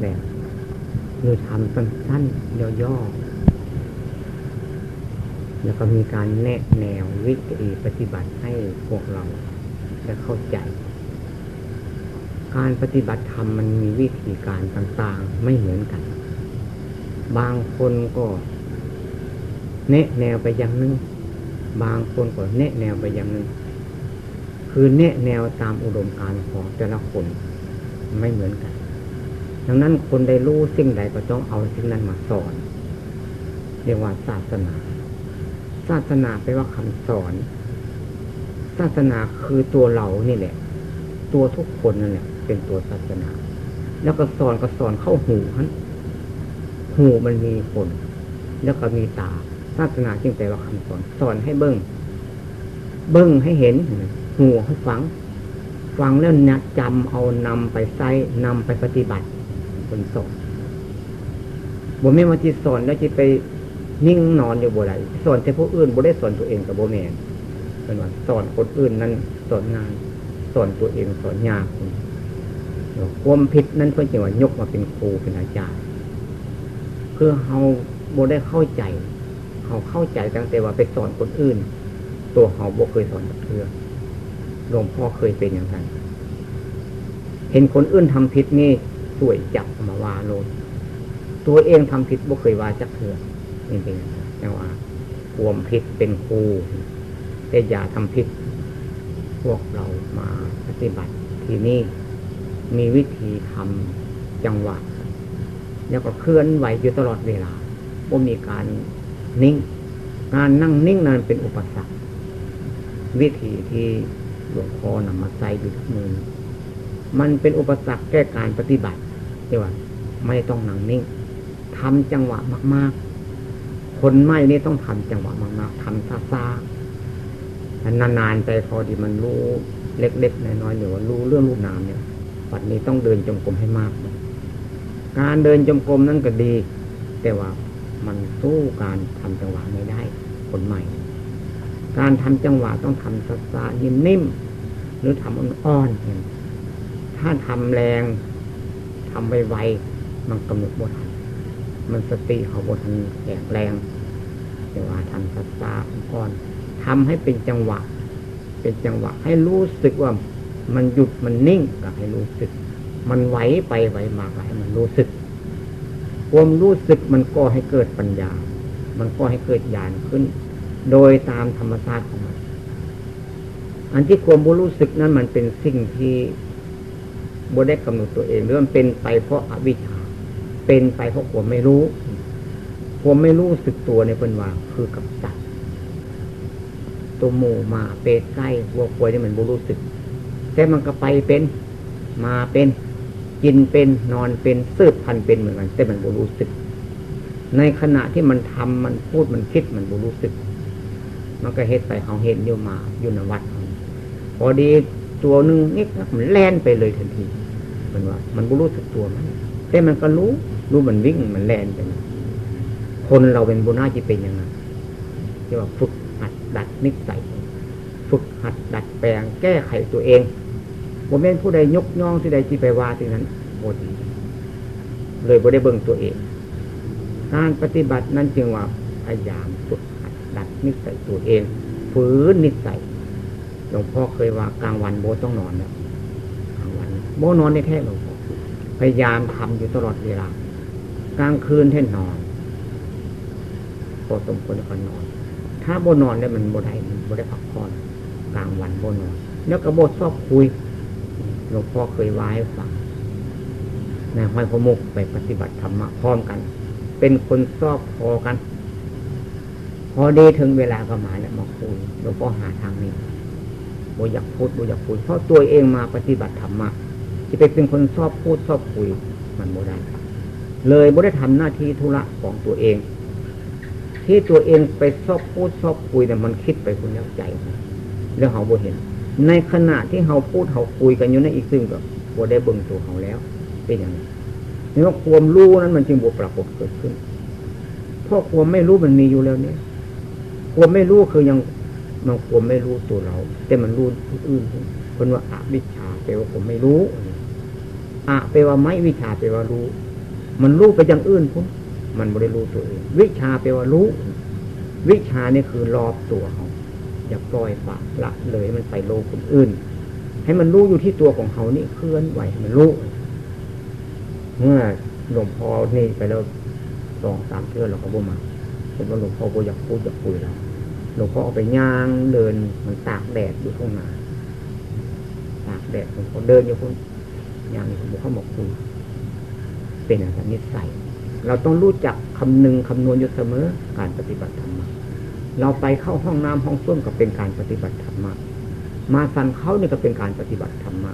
แบบหรือทำสั้นๆย่อๆแล้วก็มีการแนะแนววิธีปฏิบัติให้พวกเราได้เข้าใจ การปฏิบัติธรรมมันมีวิธีการต่างๆไม่เหมือนกัน บางคนก็ แนะแนวไปอย่างนึง บางคนก็แนะแนวไปอย่างนึง คือแนะแนวตามอุดมการณ์ของแต่ละคนไม่เหมือนกัน ดังนั้นคนได้รู้สิ่งใดก็ต้องเอาสิ่งนั้นมาสอน เรียกว่าศาสนา ศาสนาแปลว่าคำสอน ศาสนาคือตัวเรานี่แหละ ตัวทุกคนนั่นแหละเป็นตัวศาสนา แล้วก็สอนก็สอนเข้าหูฮันหูมันมีคน แล้วก็มีตา ศาสนาจึงแปลว่าคำสอน สอนให้เบิ้งเบิ้งให้เห็น หูให้ฟัง ฟังแล้วนะจำเอานำไปใช้นำไปปฏิบัติ คนสอนบ่ไม่มาที่สอนแล้วจะไปนิ่งนอนอยู่บ่ไรสอนแต่ผู้อื่นบ่ได้สอนตัวเองกับบ่แมนเป็นว่าสอนคนอื่นนั้นสอนงานสอนตัวเองสอนยากความผิดนั้นเพื่อจะว่ายกมาเป็นครูเป็นอาจารย์เพื่อเฮาบ่ได้เข้าใจเขาเข้าใจตั้งแต่ว่าไปสอนคนอื่น ตัวเขาบ่เคยสอนเพื่อหลวงพ่อเคยเป็นอย่างนั้นเห็นคนอื่นทำผิดนี่ สวยจับมาวาโลนตัวเองทำผิดบ่เคยวาจักเถื่อนี่เป็นอย่างว่าควมผิดเป็นครูแต่อย่าทำผิด พวกเรามาปฏิบัติที่นี่มีวิธีทำจังหวะ แล้วก็เคลื่อนไหวอยู่ตลอดเวลาว่มีการนิ่ง งานนั่งนิ่งนั้นเป็นอุปสรรค วิธีที่หลวงพ่อนำมาใส่อยู่ทุกมือ มันเป็นอุปสรรคแก้การปฏิบัติ เรียว่า ไม่ต้องนั่งนิ่งทำจังหวะมาก ๆ คนไม่นี่ต้องทำจังหวะมากๆทำซาๆนานๆไปพอดีมันรู้เล็กๆน้อยๆหรือว่ารู้เรื่องรูปนามเนี่ยปัจนี้ต้องเดินจงกรมให้มาก การเดินจงกรมนั่นก็ดี แต่ว่ามันสู้การทำจังหวะไม่ได้คนใหม่ การทำจังหวะต้องทำซาๆนิ่มๆหรือทำอ่อนๆถ้าทำแรง ทำไวๆมันกำหนดบทมันสติเขาบทแข็งแรงแต่ว่าทำซาๆอ่อนทำให้เป็นจังหวะ เป็นจังหวะ ให้รู้สึกว่ามันหยุดมันนิ่งก็ให้รู้สึก มันไหวไปไหวมาให้มันรู้สึกความรู้สึกมันก็ให้เกิดปัญญา มันก็ให้เกิดญาณขึ้น โดยตามธรรมชาติของมัน อันที่ความรู้สึกนั้นมันเป็นสิ่งที่ บ่ได้กำหนดตัวเองหรือมันเป็นไปเพราะอาวิชชาเป็นไปเพราะความไม่รู้ความไม่รู้สึกตัวในเป็นว่าคือกับจัดตัวหมูมาเปรใกล้วัวควายนี่มันบ่รู้สึก แต่มันก็ไปเป็นมาเป็นกินเป็นนอนเป็นสืบพันเป็นเหมือนกันแต่มันบ่รู้สึก ในขณะที่มันทำมันพูดมันคิดมันบ่รู้สึก มันก็เฮ็ดไปเขาเห็นอยู่มาอยู่ในวัดพอดี ตัวหนึ่งนิดมันแล่นไปเลยทันที มันว่า มันบ่รู้สึกตัวมันแต่มันก็รู้รู้มันวิ่งมันแล่นไปคนเราเป็นบุญนาจิเป็นอย่างนั้นที่ว่าฝึกหัดดัดนิสัยฝึกหัดดัดแปลงแก้ไขตัวเองโมเมนผู้ใดยกย่องที่ใดที่ไปว่าที่นั้นโมดีเลยบ่ได้เบิ่งตัวเอง การปฏิบัตินั้นจึงว่าพยายามฝึกหัดดัดนิสัยตัวเองฝืนนิสัย หลวงพ่อเคยว่ากลางวันโบต้องนอนแล้วกลางวันโบนอนในแท้หลวงพ่อพยายามทำอยู่ตลอดเวลากลางคืนแท่นอนพอสมควรก็นอน ถ้าโบนอนได้มันโบได้โบได้พักผ่อนกลางวันโบนอน แล้วก็โบชอบคุยหลวงพ่อเคยว้ให้ฟังนห้อยพมุกไปปฏิบัติธรรมะพร้อมกัน เป็นคนชอบพอกัน พอดีถึงเวลาก็มาแล้วมาคุยหลวงพ่อหาทางนี้ บอยากพูดโบอยากคุยเพราะตัวเองมาปฏิบัติธรรมะจะไปเป็นคนชอบพูดชอบคุยมันโบได้เลยโบได้ทำหน้าที่ธุระของตัวเอง ที่ตัวเองไปชอบพูดชอบคุยแต่มันคิดไปคนแล้วใจ แล้วเขาโบเห็น ในขณะที่เขาพูดเขาคุยกันอยู่ในอีกซึ่งก็โบได้เบิ่งตัวเขาแล้ว เป็นอย่างนี้นี่ว่าความรู้นั้นมันจึงบวปรากฏเกิดขึ้นเพราะความไม่รู้มันมีอยู่แล้วเนี่ยความไม่รู้คือยัง มันความไม่รู้ตัวเรา แต่มันรู้ผู้อื่นคนว่าอาวิชชาแปลว่าผมไม่รู้อะแปลว่าไม่วิชาแปลว่ารู้ มันรู้ไปอย่างอื่นพุ่นมันไม่ได้รู้ตัวเองวิชาแปลว่ารู้ วิชานี่คือรอบตัวเขาอย่าปล่อยปากละเลยมันไปโลกคนอื่น ให้มันรู้อยู่ที่ตัวของเขานี่เคลื่อนไหวมันรู้เมื่อหลวงพ่อนี่ไปแล้วสองสามเทื่อเราก็บ่มาเป็นว่าหลวงพ่อบ่อยากพูดอยากคุยแล้ว หลวงพ่อเอาไปย่างเดินมันตากแดดอยู่ข้างหน้าตากแดดหลวงพ่อเดินอยู่คนย่างนี่ผมเข้ามาคุยเป็นอะไรนิสัยเราต้องรู้จักคำนึงคำนวณอยู่เสมอการปฏิบัติธรรมเราไปเข้าห้องน้ำห้องส้วมก็เป็นการปฏิบัติธรรมมาสั่นเขานี่ก็เป็นการปฏิบัติธรรม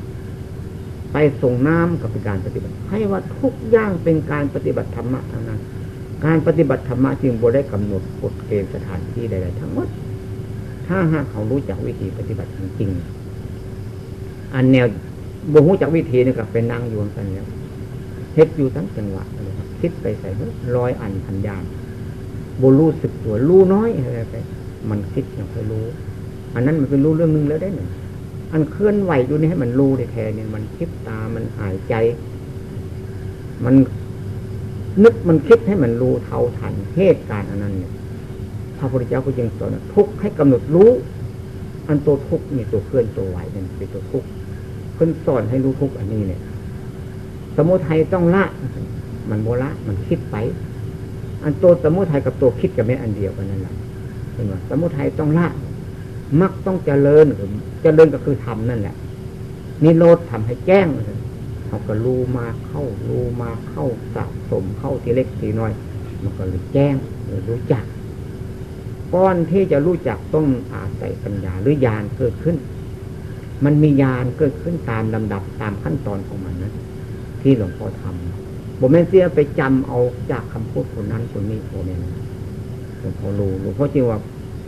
ไปส่งน้ำก็เป็นการปฏิบัติ ให้ว่าทุกอย่างเป็นการปฏิบัติธรรมะทั้งนั้น การปฏิบัติธรรมะจึงบ่ได้กำหนดกฎเกณฑ์สถานที่ใดๆทั้งหมด ถ้าหากเขารู้จักวิธีปฏิบัติจริงๆอันแนวบ่รู้จักวิธีนี่ก็เป็นนั่งอยู่กันแล้วเฮ็ดอยู่ทั้งจังหวะเลยครับคิดไปใส่ร้อยอันพันยานบรู้สึกตัวรู้น้อยอะไรไป มันคิดอย่างเคยรู้ อันนั้นมันเป็นรู้เรื่องนึงแล้วได้หนึ่งอันเคลื่อนไหวอยู่นี่ให้มันรู้ได้แท้เนี่ยมันคิดตามันหายใจ มัน นึกมันคิดให้มันรู้เท่าทันเหตุการณ์อันนั้นเนี่ยพระพุทธเจ้าก็ยังสอนทุกให้กำหนดรู้ อันตัวทุกนี่ตัวเคลื่อนตัวไหวนี่ยเป็นตัวทุกเพิ่นสอนให้รู้ทุกอันนี้เนี่ย สมุทัยต้องละ มันโมละมันคิดไป อันตัวสมุทัยกับตัวคิดกับแม่อันเดียวกันนั่นแหละเห็นไหมสมุทัยต้องละมักต้องเจริญเจริญก็คือทำนั่นแหละนิโรธทำให้แจ้ง เขาก็รู้มาเข้ารู้มาเข้าสะสมเข้าทีเล็กทีน้อย มันก็เลยแจ้งเลยรู้จักก้อนที่จะรู้จักต้องอาศัยปัญญาหรือญาณเกิดขึ้น มันมีญาณเกิดขึ้นตามลำดับตามขั้นตอนของมันนะที่หลวงพ่อทำผมแม่เสียไปจำเอาจากคำพูดคนนั้นคนนี้โอแม่หลวงพ่อรู้หลวงพ่อจริงว่า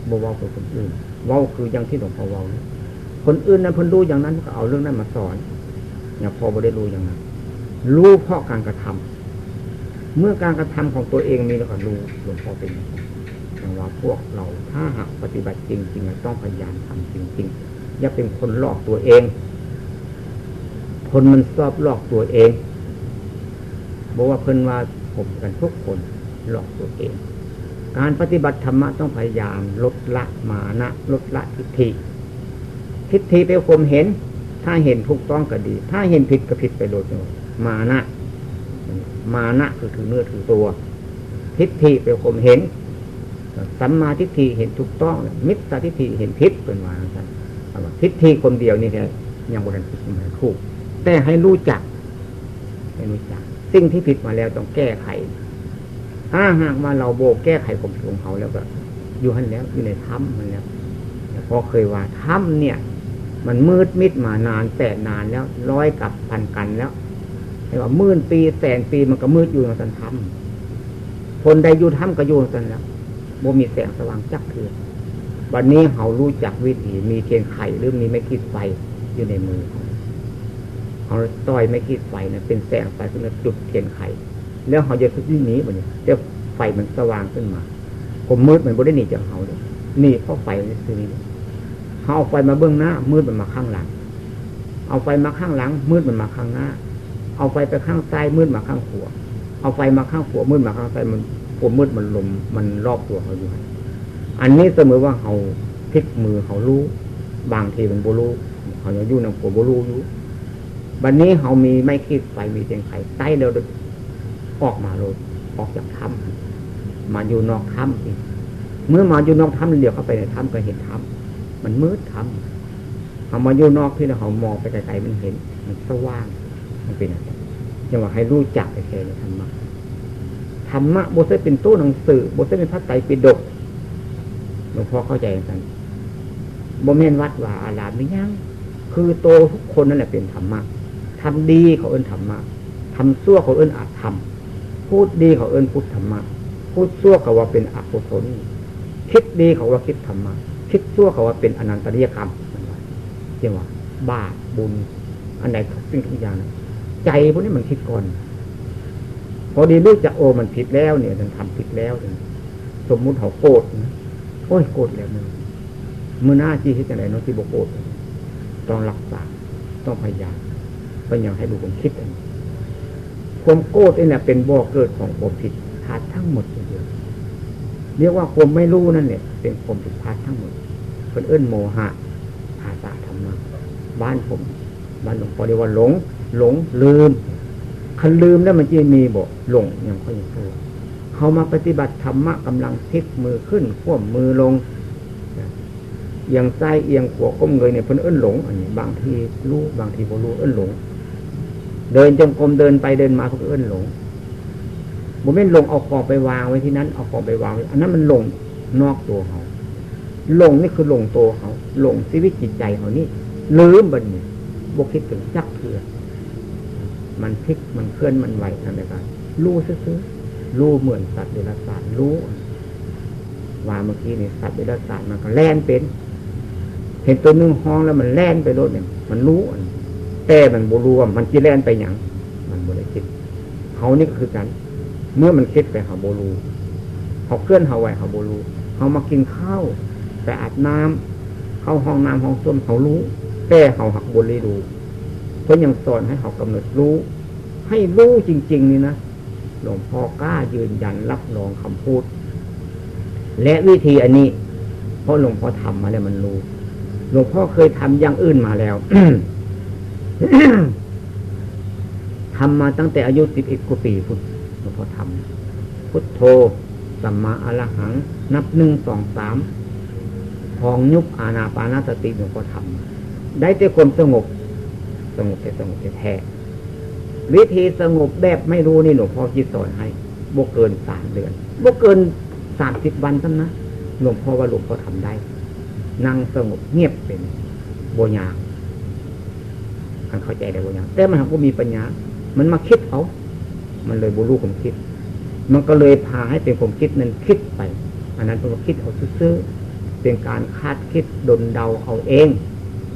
บวาคือคนอื่นว่าคืออย่างที่หลวงพ่อว่าคนอื่นนั้นเพิ่นรู้อย่างนั้นก็เอาเรื่องนั้นมาสอน อย่าพอบ่ได้รู้อย่างนั้นรู้เพราะการกระทำเมื่อการกระทำของตัวเองมีแล้วก็รู้หลวงพ่อเป็นอย่างว่าพวกเราถ้าหากปฏิบัติจริงๆต้องพยายามทำจริงๆอย่าเป็นคนหลอกตัวเอง คนมันชอบหลอกตัวเองบอกว่าเพิ่นว่าผมกันทุกคนหลอกตัวเอง การปฏิบัติธรรมะต้องพยายามลดละมานะ ลดละทิฏฐิทิฏฐิเป็นความเห็น ถ้าเห็นถูกต้องก็ดี ถ้าเห็นผิดก็ผิดไปโดยมานะมานะคือถือเนื้อถือตัว ทิฏฐิเป็นความเห็นสัมมาทิฏฐิเห็นถูกต้อง มิจฉาทิฏฐิเห็นผิดเป็นว่าครับทิฏฐิคนเดียวนี่แค่ยังบริสุทธิ์มันถูก แต่ให้รู้จัก ให้รู้จัก สิ่งที่ผิดมาแล้วต้องแก้ไขถ้าหากว่าเราโบกแก้ไขของของเขาแล้วก็ อยู่หันแล้วอยู่ในถ้ำมันแล้วพอเคยว่าถ้ำเนี่ย มันมืดมิดมานานแสนนานแล้ว ร้อยกับพันกันแล้วให้ว่ามื่นปีแสนปีมันก็มืดอยู่ในสันถ้ำคนใดอยู่ถ้ำก็อยู่สันแล้วโบมีแสงสว่างจักเถือวันนี้เขารู้จักวิธีมีเทียนไข่หรือมีไม่คิดไฟอยู่ในมือเขาเขาต้อยไม่คิดไฟนะเป็นแสงไฟขึ้นมาจุดเทียนไขแล้วเขาจะที่หนีมันเนี่ยเดี๋ยวไฟมันสว่างขึ้นมาผมมืดมันบ่ได้หนีจากเขาเลยนี่เพราะไฟนี่คือ เขาเอาไฟมาเบื้องหน้า มืดมันมาข้างหลัง เอาไฟมาข้างหลัง มืดมันมาข้างหน้า เอาไฟไปข้างซ้ายมืดมาข้างขวาเอาไฟมาข้างขวามืดมาข้างซ้ายมันผมมืดมันลมมันรอบตัวเขาอยู่ อันนี้เสมอว่าเขาพลิกมือเขารู้ บางทีมันโบลูเขาจะยุ่งในหัวโบลูอยู่วันนี้เขามีไม่คิดไฟมีเสียงไข่ใต้เร็วออกมาเลยออกจากถ้ำมาอยู่นอกถ้ำเมื่อมาอยู่นอกถ้ำเดียวเข้าไปในถ้ำก็เห็นถ้ำ มันมืดถ้ำเขามาอยู่นอกที่เรามองไปไกลๆมันเห็น มันสว่าง มันเป็นอะไรจังหวะให้รู้จักไอ้แค่ธรรมะธรรมะโบทเป็นตู้หนังสือโบทเป็นพระไตรปิฎกหลวงพ่อเข้าใจกันโบ่แม่นวัดว่าอารามไม่ยังคือโตทุกคนนั่นแหละเป็นธรรมะทำดีเขาเอิ้นธรรมะทำซั่วเขาเอิ้นอาจทำพูดดีเขาเอิ้นพูดธรรมะ พูดซั่วเขาว่าเป็นอกุศลคิดดีเขาว่าคิดธรรมะ คิดซั่วเขาว่าเป็นอนันตริยกรรมเรียกว่าบาปบุญ อันใดทุกสิ่งทุกอย่างใจพวกนี้มันคิดก่อน พอดีรู้จักโอมันผิดแล้วเนี่ยมันทำผิดแล้วสมมุติเขาโกรธนะโอ้ยโกรธแล้วมึงมือหน้าจี้ที่จะไหนน้องที่บอกโกรธต้องรักษาต้องพยายามก็ยังให้ดูผมคิดความโกรธนี่แหละเป็นบ่อเกิดของความผิดพลาดทั้งหมดเดียวเรียกว่าความไม่รู้นั่นเนี่ยเป็นความผิดพลาดทั้งหมด คนเอื้นโมหะภาษาธรรมะบ้านผมบ้านหลวงพ่อเรียกว่าหลง หลงลืมคันลืมแล้วมันจะมีบ่หลงอย่างเขาอย่างเขามาปฏิบัติธรรมะกำลังพลิกมือขึ้นข่วมมือลงเอียงซ้ายเอียงขวาก้มเงยเนี่ยเพิ่นเอื้นหลงอันนี้บางทีรู้บางทีบ่รู้เอื้นหลง เดินจงกรมเดินไปเดินมาเขาก็เอื้นหลงบ่แม่นลงเอาของไปวางไว้ที่นั้น เอาของไปวางไว้อันนั้นมันหลงนอกตัวเขา ลงนี่คือหลงตัวเขาหลงชีวิตจิตใจเขานี่ลืมบันเนี้บกคิดถึงจักเถื่อมันพลิกมันเคลื่อนมันไหวทำไมกันรู้ซื้อรู้เหมือนสัตว์เดรัจฉานรู้ว่าเมื่อกี้เนี่ยสัตว์เดรัจฉานมันก็แล่นเป็น เห็นตัวนึงห้องแล้วมันแล่นไปรถเนี่ยมันรู้แต่มันบรวมมันจีแล่นไปอย่างมันบริคิดเขานี่ก็คือกัน เมื่อมันคิดไปหาโบรูเขาเคลื่อนเขาไหวเขาโบรูเขามากินข้าว ไปอาบน้ำเข้าห้องน้ำห้องส้วมเขารู้แต่เขาหักบนเริดูเพราะยังสอนให้เขากำหนดรู้ ให้รู้จริง ๆ นี่นะหลวงพ่อกล้ายืนยันรับรองคำพูด และวิธีอันนี้ เพราะหลวงพ่อทำมาแล้วมันรู้หลวงพ่อเคยทำอย่างอื่นมาแล้วทำมาตั้งแต่อายุสิบเอ็ดกว่าปีพุทธหลวงพ่อทำพุทโธสัมมาอรหัง นับหนึ่งสองสาม พองยุบอาณาปานาสติหลวงพ่อทำได้แต่ความสงบ สงบแต่สงบแต่แท้วิธีสงบแบบไม่รู้นี่หลวงพ่อคิดสอนให้บกเกินสามเดือนบกเกินสามสิบวันตั้งนะหลวงพ่อว่าหลวงพ่อทำได้ นั่งสงบเงียบเป็นโบยางคันเข้าใจได้โบยางแต่มันก็มีปัญญา มันมาคิดเอา มันเลยบูรู้ผมคิด มันก็เลยพาให้เป็นผมคิดนั้นคิดไป อันนั้นเป็นคิดเอาซื้อ เป็นการคาดคิดดนเดาเอาเอง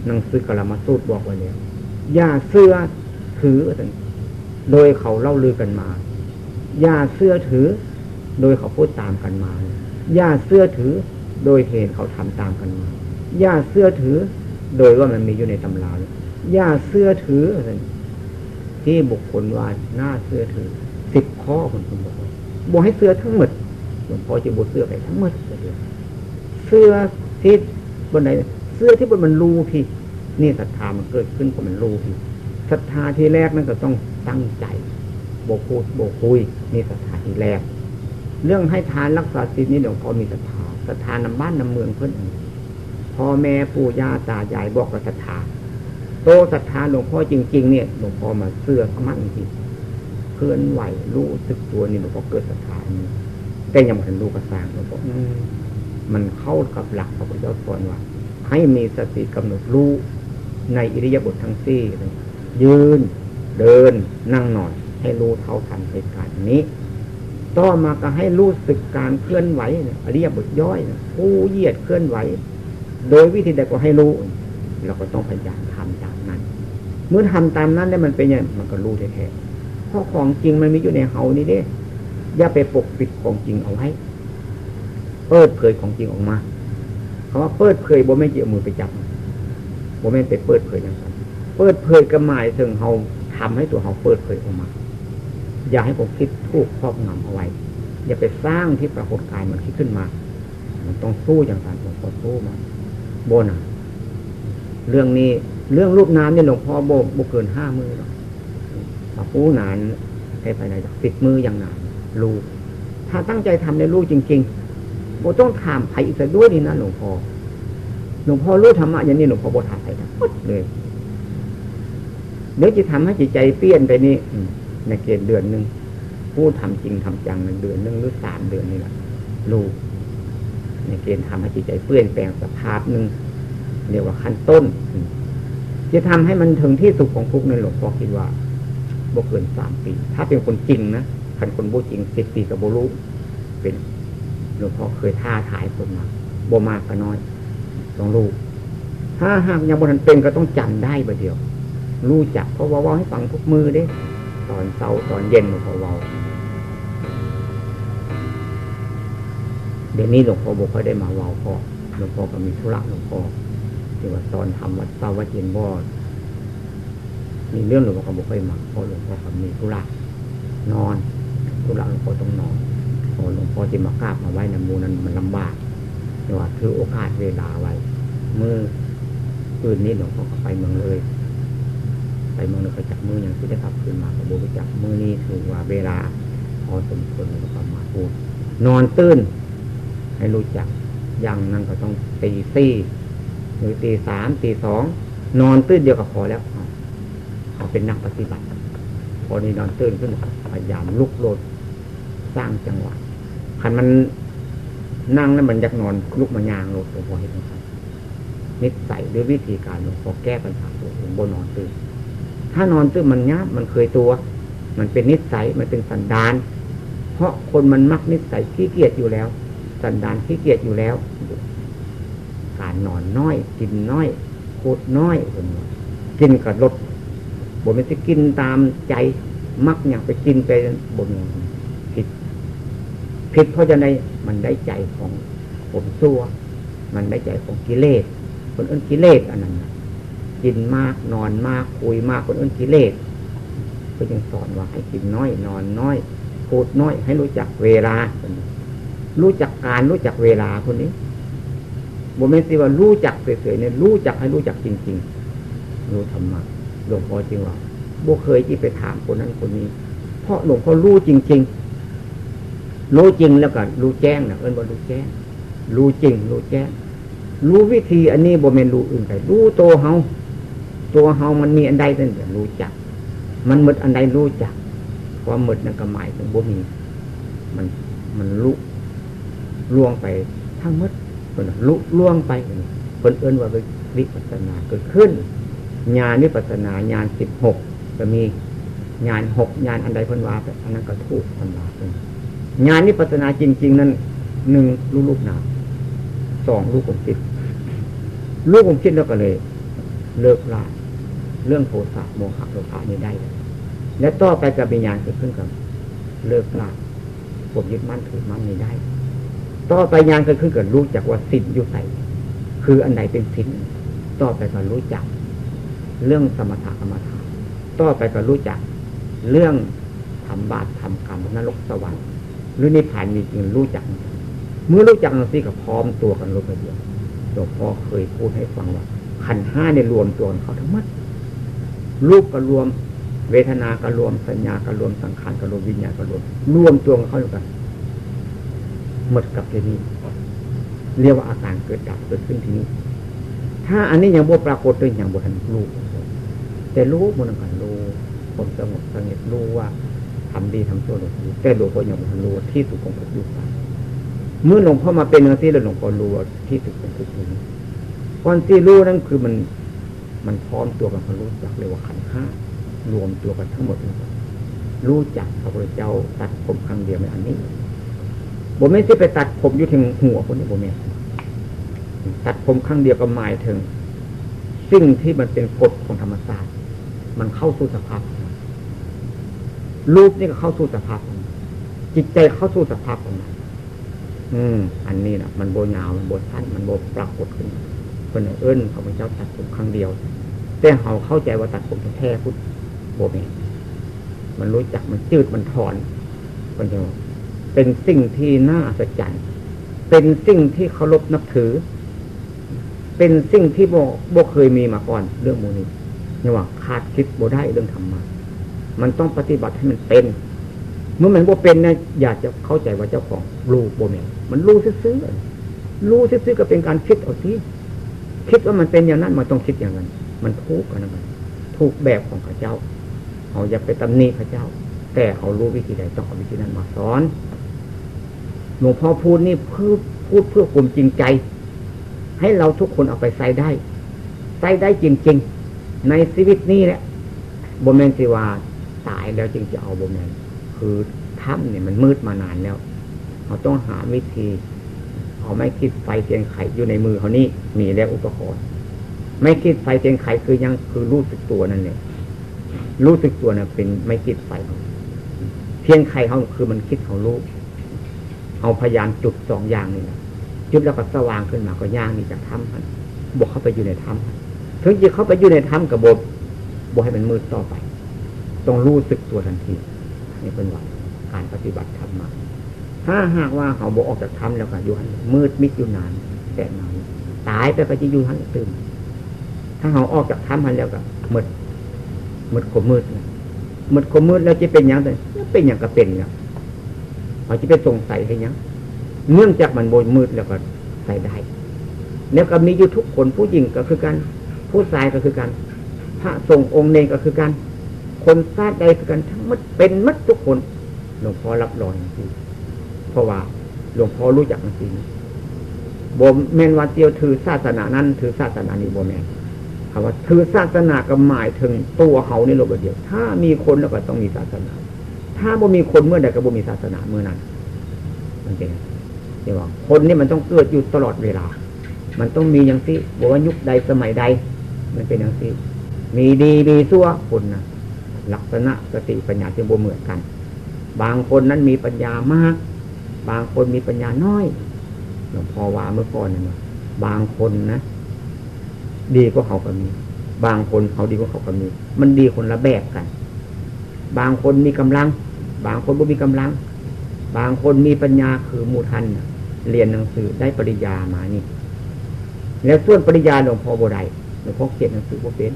หนังสือกลามาสูตรบอกไว้แล้วอย่าเสื้อถือโดยเขาเล่าลือกันมา อย่าเสื้อถือ โดยเขาพูดตามกันมา อย่าเสื้อถือโดยเหตุเขาทำตามกันมา อย่าเสื้อถือ โดยว่ามันมีอยู่ในตำราอย่าเสื้อถือที่บุคคลว่าหน้าเสื้อถือสิบข้อคนคนบอกบอกให้เสื้อทั้งหมดหลวงพ่อจะบดเสื้อไปทั้งหมดเลย เสื้อที่บนไหนเสื้อที่บนมันรูพี่ นี่ศรัทธามันเกิดขึ้นเพราะมันรูพี่ศรัทธาที่แรกนั่นก็ต้องตั้งใจโบพูดโบคุยนี่ศรัทธาที่แรก เรื่องให้ทานรักษาศีลนี่หลวงพ่อมีศรัทธาศรัทธานำบ้านนำเมืองเพื่อนพ่อแม่ปู่ย่าตายายบอกกับศรัทธาโตศรัทธาหลวงพ่อจริง ๆ เนี่ยหลวงพ่อมาเสื้อมั่นจริงเคลื่อนไหวรู้สึกตัวนี่หลวงพ่อเกิดศรัทธานี้แต่ยังไม่ถึงรู้กระสางหลวงพ่อ มันเข้ากับหลักพระพุทธเจ้าสอนว่า ให้มีสติกำหนดรู้ในอิริยาบถททั้งสี่ยืนเดินนั่งนอนให้รู้เท่าทันเหตุการณ์นี้ ต่อมาก็ให้รู้สึกการเคลื่อนไหวอริยบทย่อยผู้เหยียดเคลื่อนไหว โดยวิธีใดก็ให้รู้ เราก็ต้องพยายามทำตามนั้น เมื่อทำตามนั้นแล้มันเป็นยังมันก็รู้แท้ๆเพราะของจริงมันมีอยู่ในเฮานี่เด้อย่าไปปกปิดของจริงเอาไว้ เปิดเผยของจริงออกมาคำว่าเปิดเผยบ่ไม่เกี่ยวมือไปจับบ่ไม่ไปเปิดเผยอย่างนั้นเปิดเผยกระหมายถึงเขาทำให้ตัวเขาเปิดเผยออกมา อย่าให้ผมคิดทุกครอบงำเอาไว้ อย่าไปสร้างที่ปรากฏกายมันคิดขึ้นมา มันต้องสู้อย่างนั้นหลวงพ่อสู้มาโบนะเรื่องนี้เรื่องรูปน้ำเนี่ยหลวงพ่อโบโบเกินห้ามือหรอกปูนานให้ภายในสิบมืออย่างนานรู้ถ้าตั้งใจทำในรู้จริง ๆ โบต้องถามไผ่อีกสักด้วยนี่นะหลวงพ่อหลวงพ่อรู้ธรรมะอย่างนี้หลวงพ่อโบถามไผ่ทั้งหมดเลยเดี๋ยวจะทำให้จิตใจเปลี่ยนไปนี่ในเกณฑ์เดือนหนึ่งผู้ทำจริงทำจังในเดือนหนึ่งหรือสามเดือนนี่แหละรู้ในเกณฑ์ทำให้จิตใจเปลี่ยนแปลงสภาพหนึ่งเรียกว่าขั้นต้น จะทำให้มันถึงที่สุดของทุกในหลวงพ่อคิดว่าบกเกินสามปี ถ้าเป็นคนจริงนะคันคนบูจริงสิบปีกับโบรู้เป็น หลวงพ่อเคยท่าถ่ายคนมาบ่มากก็น้อยต้องรู้ถ้าหากยังบนเป็นก็ต้องจำได้ประเดียว รู้จักเพราะว่าว่าให้ฟังทุกมือเด้ ตอนเช้าตอนเย็นหลวงพ่อว่าเดี๋ยวนี้หลวงพ่อบอกเขาได้มาว่าพ่อหลวงพ่อก็มีธุระหลวงพ่อที่ว่าตอนทำวัดเช้าวัดเย็นบ่มีเรื่องหลวงพ่อก็บอกให้มาเพราะหลวงพ่อก็มีธุระนอนธุระหลวงพ่อต้องนอน พอหลวงพ่อจะมากราบมาไว้ในมูนั้นมันลำบากแต่ว่าถือโอกาสเวลาไว้ เมื่อคืนนี้หลวงพ่อก็ไปเมืองเลย ไปเมืองเลยก็จับมืออย่างที่ได้ขับคืนมากับบูจับมือนี้ถือว่าเวลา พอสมควรแล้วก็มาพูดนอนตื่นให้รู้จักย่างนั้นก็ต้องตีสี่หรือตีสามตีสองนอนตื่นเดียวก็พอแล้วเขาเป็นนักปฏิบัติ พอนี้นอนตื่นขึ้นพยายามลุกโลด สร้างจังหวะคันมันนั่งแล้วมันอยากนอนลุกมายางลดหลวงพ่อให้ทำครับนิสัยหรือวิธีการหลวงพ่อแก้ปัญหาตัวหลวงพ่นอนตื่นถ้านอนตื่นมันยาบมันเคยตัว มันเป็นนิสัยมันเป็นสันดาน เพราะคนมันมักนิสัยขี้เกียจอยู่แล้ว สันดานขี้เกียจอยู่แล้ว การนอนน้อย กินน้อยพูดน้อยคนกินกับลดบนไม่จะกินตามใจมักอยางไปกินไปบนผิด ผิดเพราะจะในมันได้ใจของผมซัวมันได้ใจของกิเลส คนอื่นกิเลสอันนั้นกินมากนอนมากคุยมากคนอื่นกิเลสก็ยังสอนว่าให้กินน้อย นอนน้อยพูดน้อย ให้รู้จักเวลา รู้จักการรู้จักเวลาคนนี้บมเมนสิว่ารู้จักเฉยๆเนี่ยรู้จักให้รู้จักจริงๆรู้ธรรมะหลวงพ่อจริงว่าบ่เคยที่ไปถามคนนั้นคนนี้ เพราะหลวงพ่อรู้จริง ๆ รู้จริงแล้วก็รู้แจ้งนะเอิ้นว่ารู้แจ้ง รู้จริง รู้แจ้ง รู้วิธีอันนี้บ่เมนรู้อื่นไปรู้ตัวเฮาตัวเฮามันมีอันใดนั่นรู้จัก มันหมดอันใดรู้จัก ความหมดนั่นก็หมายถึงบ่มี มันมันลุล่วงไปทั้งหมดคนลุล่วงไปคนเอื้นว่าวิปัสนาเกิดขึ้นญาณวิปัสนาญาณสิบหกจะมีญาณหกญาณอันใดเพันว่าแต่อันนั้นก็ถูกพันวาเป็น ญาณวิปัสนาจริง ๆ นั้นหนึ่งลูกลูกนาสองลูกผมจิตลูกผมจิตแล้วก็เลย เลิกละเรื่องโทสะโมหะโลภะนี้ได้และต่อไปกับวิญญาณเกิดขึ้นกับเลิกละผมยึดมั่นถือมั่นนี้ได้ ต่อไปญาณเกิดขึ้นกับรู้จักว่าสินอยู่ใส่คืออันใดเป็นสินต่อไปก็รู้จัก เรื่องสมถะกรรมฐานต่อไปก็รู้จัก เรื่องทำบาปทำกรรมนรกสวรรค์ รือนิพพานมีจริงรู้จัก เมื่อรู้จักนั่สิก็พร้อมตัวกันรู้กันเดียวหลวงพ่อเคยพูดให้ฟังว่าขันห้าในรวมตัวเขาทั้งหมดรูปก็รวม เวทนาก็รวมสัญญาก็รวมสังขารก็รวมวิญญาณก็รวมรวมตัวเขาอยู่กันหมดกับที่นี้เรียกว่าอาการเกิดดับเกิดขึ้นที่นี้ ถ้าอันนี้ยังบ่ปรากฏด้วยอย่างบุทันรู้แต่รู้มันกันรู้ผมสงบสงบรู้ว่า ทำดีทำชั่วหลวงพ่อแต่หลวงพ่อยังพันรู้ที่สุดของผมอยู่ไปเมื่อหลวงพ่อมาเป็นเนื้อที่แล้วหลวงพ่อรู้ที่สุดของทุกนี้ก่อนที่รู้นั่นคือมัน มันพร้อมตัวกันรู้จักเลยว่าขันห้ารวมตัวกันทั้งหมดรู้จักพระพุทธเจ้าตัดผมครั้งเดียวในอันนี้บ่ไม่ที่ไปตัดผมอยู่ถึงหัวคนนี้บ่แม่ตัดผมครั้งเดียวก็หมายถึงสิ่งที่มันเป็นกฎของธรรมศาสตร์ มันเข้าสู่สภาพ รูปนี่ก็เข้าสู่สภาพจิตใจเข้าสู่สภาพของมันอืม อันนี้นะมันโบยาวมันโบสั้นมันโบปรากฏขึ้นคนเอิ้นเขาพเจ้าตัดผมครั้งเดียว แต่เขาเข้าใจว่าตัดผมแท้พุทธโบเมมันรู้จักมันจืดมันถอนคนเดียวเป็นสิ่งที่น่าอัศจรรย์เป็นสิ่งที่เคารพนับถือ เป็นสิ่งที่โบโบเคยมีมาก่อนเรื่องโมนี้เนี่ยว่าขาดคิดโบได้เรื่องธรรมะ มันต้องปฏิบัติให้มันเป็น เมื่อมันโบเป็นเนี่ยอยากจะเข้าใจว่าเจ้าของรู้โบเมนมันรู้ซื่อๆรู้ซื่อๆก็เป็นการคิดเอาที่คิดว่ามันเป็นอย่างนั้นมันต้องคิดอย่างนั้น มันทุกข์กันนะทุกแบบของข้าเจ้าเขาอยากไปตำหนิข้าเจ้า แต่เขารู้วิธีใดต้องเอาวิธีนั้นมาสอนหลวงพ่อพูดนี่เพื่อพูดเพื่อกลุ่มจริงใจ ให้เราทุกคนเอาไปใส่ได้ใส่ได้จริงๆ ในชีวิตนี้แหละบมแมนสิวา ตายแล้วจึงจะเอาบมแมนคือถ้ำเนี่ยมันมืดมานานแล้วเราต้องหาวิธี เอาไม่คิดไฟเทียนไขอยู่ในมือเขานี่มีแล้วอุปกรณ์ไม่คิดไฟเทียนไขคือยังคือรู้สึกตัวนั่นเลยรู้สึกตัวน่ะเป็นไม่คิดไฟเทียนไขเขาคือมันคิดเขารู้เอาพยานจุดสองอย่างนี่นะจุดแล้วก็สว่างขึ้นมาก็ย่างนี่จากถ้ำมันบวกเข้าไปอยู่ในถ้ำถึงจะเข้าไปอยู่ในถ้ำกับบบบให้มันมืดต่อไป ต้องรู้สึกตัวทันทีนี่เป็นว่าการปฏิบัติธรรมมาถ้าหากว่าเขาบอกออกจากธรรมแล้วก็อยู่หันมืดมิดอยู่นานแต่นานตายไปก็จะอยู่หันตื่นถ้าเขาออกจากธรรมหันแล้วก็มืดมืดขมมืดมืดขมมืดแล้วจะเป็นอย่างไรเป็นอย่างก็เป็นอย่างเขาจะไปสงสัยให้ยังเนื่องจากมันโบยมืดแล้วก็ใส่ได้แล้วก็มีอยู่ทุกคนผู้หญิงก็คือกัน ผู้ชายก็คือกัน พระทรงองค์เนก็คือกัน คนซาดใดกันทั้งมัดเป็นมัดทุกคน หลวงพ่อรับรองจริงเพราะว่าหลวงพ่อรู้จักจริงบ่แมนว่าเตียวถือศาสนานั้น ถือศาสนานี้บ่แมนคำว่าถือศาสนาก็หมายถึงตัวเขาในโลกเดียว ถ้ามีคนแล้วก็ต้องมีศาสนา ถ้าบ่มีคนเมื่อใดก็บ่มีศาสนาเมื่อนั้นมันเป็นเดี๋ยวว่าคนนี่มันต้องเกิดอยู่ตลอดเวลา มันต้องมีอย่างที่บอกว่ายุคใดสมัยใด มันเป็นอย่างที่มีดีมีซั่วคนนะ ลักษณะสติปัญญาจึงบ่เหมือนกัน บางคนนั้นมีปัญญามาก บางคนมีปัญญาน้อยหลวงพ่อว่าเมื่อก่อนนะบางคนนะดีกว่าเขาก็มี บางคนเขาดีกว่าเขาก็มี มันดีคนละแบบกัน บางคนมีกำลัง บางคนไม่มีกำลัง บางคนมีปัญญาคือมูทันเรียนหนังสือได้ปริญญามานี่ แล้วส่วนปริญญาหลวงพ่อโบได้หลวงพ่อเขียนหนังสือโบเป็น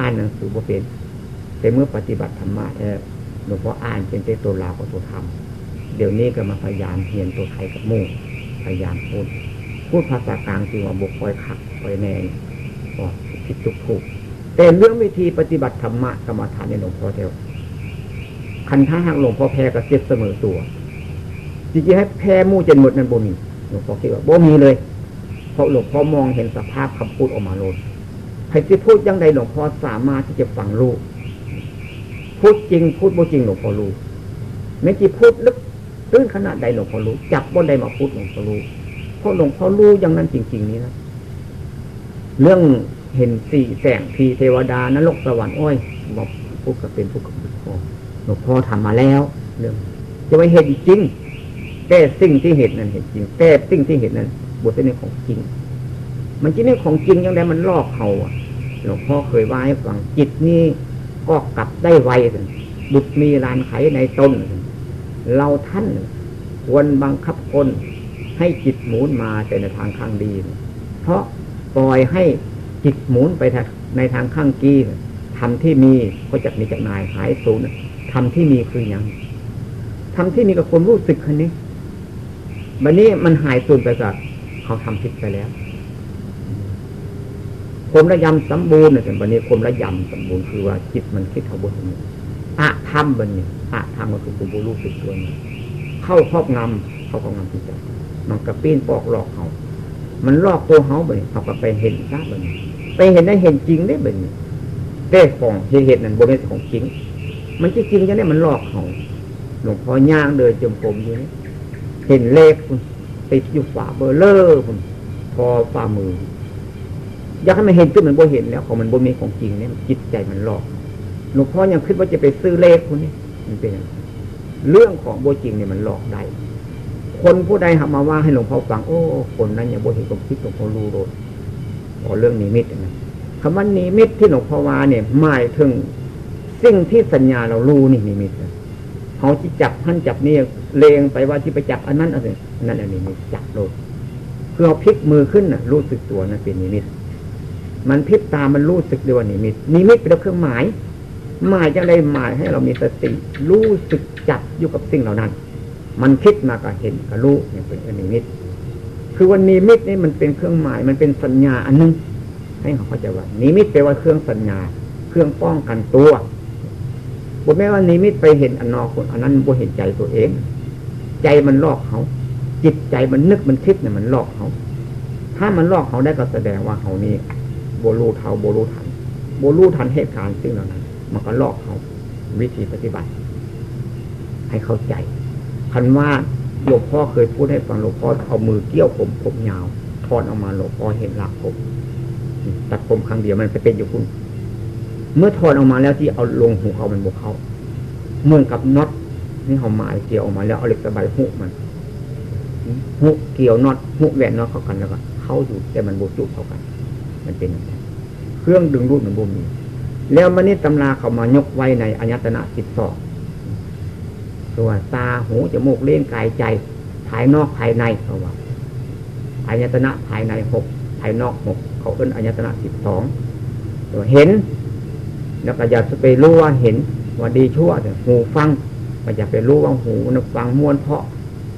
อ่านหนังสือโบเป็น แต่เมื่อปฏิบัติธรรมะหลวงพ่ออ่านเป็นตัวลาวกับตัวธรรม เดี๋ยวนี้ก็มาพยายามเรียนตัวไทยกับมู่พยายามพูด พูดภาษากลางคือว่าบุกคอยขักคอยแนงก็ผิดทุกถูกแต่เรื่องวิธีปฏิบัติธรรมะกรรมฐานในหลวงพ่อเทวคันท่าหากหลวงพ่อแพ้ก็เสียเสมอตัวจริงๆให้แพ้มู่จนหมดนั้นบ่มีหลวงพ่อคิดว่าบ่มีเลยเพราะหลวงพ่อมองเห็นสภาพคำพูดออกมาโลดใครที่พูดยังไงหลวงพ่อสามารถที่จะฟังรู้ พูดจริง พูดบ่จริงหลวงพ่อรู้ไม่กี่พูดลึกตื้นขนาดใดหลวงพ่อรู้จับบนใดมาพูดหลวงพ่อรู้เพราะหลวงพ่อรู้อย่างนั้นจริง ๆ นี้นะเรื่องเห็นสี่แสงทีเทวดานรกสวรรค์อ้อยบอกพูดกับเป็นพูดกับหลวงพ่อหลวงพ่อทำมาแล้วเรื่องจะไปเห็นจริงแต่สิ่งที่เห็นนั้นเห็นจริงแต่สิ่งที่เห็นนั้นบทเป็นของจริง มันจริงของจริงยังไงมันลอกเขาหลวงพ่อเคยว่าให้ฟังจิตนี่ ก็กลับได้ไวบุตรมีลานไขในตนเราท่านควรบังคับคนให้จิตหมุนมาแต่ในทางข้างดี เพราะปล่อยให้จิตหมุนไปในทางข้างกีทำที่มีก็จะมีจากนายหายสูญทำที่มีคือยังทำที่มีกับความรู้สึกคนนี้บันนี้มันหายสูญไปกับเขาทำผิดไปแล้ว คมระยำสมบูรณ์เนี่ยบันนี้คมระยำสมบูรณ์คือว่าจิตมันคิดเขาบนนี้อะทำบันนี้อะทำก็คือความรู้สึกตัวนี้เข้าครอบงำเข้าครอบงำจิตใจมันกระปี้นปอกหลอกเขามันลอกตัวเขาไปเขาก็ไปเห็นซะบันนี้ไปเห็นได้เห็นจริงได้บันนี้แต่ของเหตุเหตุนั้นบนเป็นของจริง มันจะจริงจะได้มันลอกเขาหลวงพ่อย่างเดินจมผมอยู่นี่เห็นเลขติดอยู่ฝ่าเบอร์เลอร์พอฝ่ามือ อยากให้มันเห็นขึ้นมันบ่เห็นแล้วของมันบ่มีของจริงเนี่ยจิตใจมันหลอกหลวงพ่อยังคิดว่าจะไปซื้อเลขคนนี้มันเป็นเรื่องของโบจริงเนี่ยมันหลอกได้คนผู้ใดหามาว่าให้หลวงพ่อฟังโอ้คนนั้นยังโบเห็นความคิดหลวงพ่อรู้โดดขอเรื่องนิมิตนะคำว่านิมิตที่หลวงพ่อว่าเนี่ยหมายถึงสิ่งที่สัญญาเรารู้นี่นิมิตเขาที่จับท่านจับนี่เลงไปว่าที่ไปจับอันนั้นอะไรนั่นอันนี้มีจับโลดคือเอาพลิกมือขึ้นน่ะรู้สึกตัวนะเป็นนิมิต มันพลิกตามันรู้สึกด้วยว่านิมิตนิมิตเป็นเครื่องหมาย หมายจะได้หมายให้เรามีสติรู้สึกจับอยู่กับสิ่งเหล่านั้น มันคิดมาก็เห็นก็รู้เนี่ยเป็นนิมิต คือว่านิมิตนี่มันเป็นเครื่องหมาย มันเป็นสัญญาอันนึง ให้เขาเข้าใจว่านิมิตแปลว่าเครื่องสัญญา เครื่องป้องกันตัวบ่แม่นว่านิมิตไปเห็นอันนอกคนอันนั้นบ่เห็นใจตัวเอง ใจมันหลอกเขาจิตใจมันนึกมันคิดเนี่ยมันหลอกเขาถ้ามันหลอกเขาได้ก็แสดงว่าเขานี่ บ่รู้เท่าบ่รู้ทันบ่รู้ทันเหตุการณ์ซึ่งเหล่านั้น มันก็ลอกเขาวิธีปฏิบัติ ให้เข้าใจ คันว่าหลวงพ่อเคยพูดให้ฟังหลวงพ่อเอามือเกี่ยวผมผมยาวถอนออกมาหลวงพ่อเห็นหลักผมตัดผมครั้งเดียวมันไปเป็นอยู่คุณเมื่อถอดออกมาแล้วที่เอาลงหูเขามันบกเขาเหมือนกับน็อตนี่เขาหมายเกี่ยวออกมาแล้วเอาเหล็กสบายหุมันหุเกี่ยวน็อตหุแหวนน็อตเข้ากันแล้วก็เข้าอยู่แต่มันโบจุเข้ากัน มันเป็นเครื่องดึงรูปเหมือนบุมี แล้วมันนี่ตำราเขามายกไว้ในอัญตนะจิตสอบตัวตาหูจมูกเลี้ยงกายใจ ภายนอกภายในเขาว่าอายตนะภายในหกภายนอกหกเขาเอิ้นอายตนะสิบสองตัวเห็น แล้วก็อยากจะไปรู้ว่าเห็นว่าดีชั่วแต่หูฟังก็อยาไปรู้ว่าหูนฟังม้วนเพาะ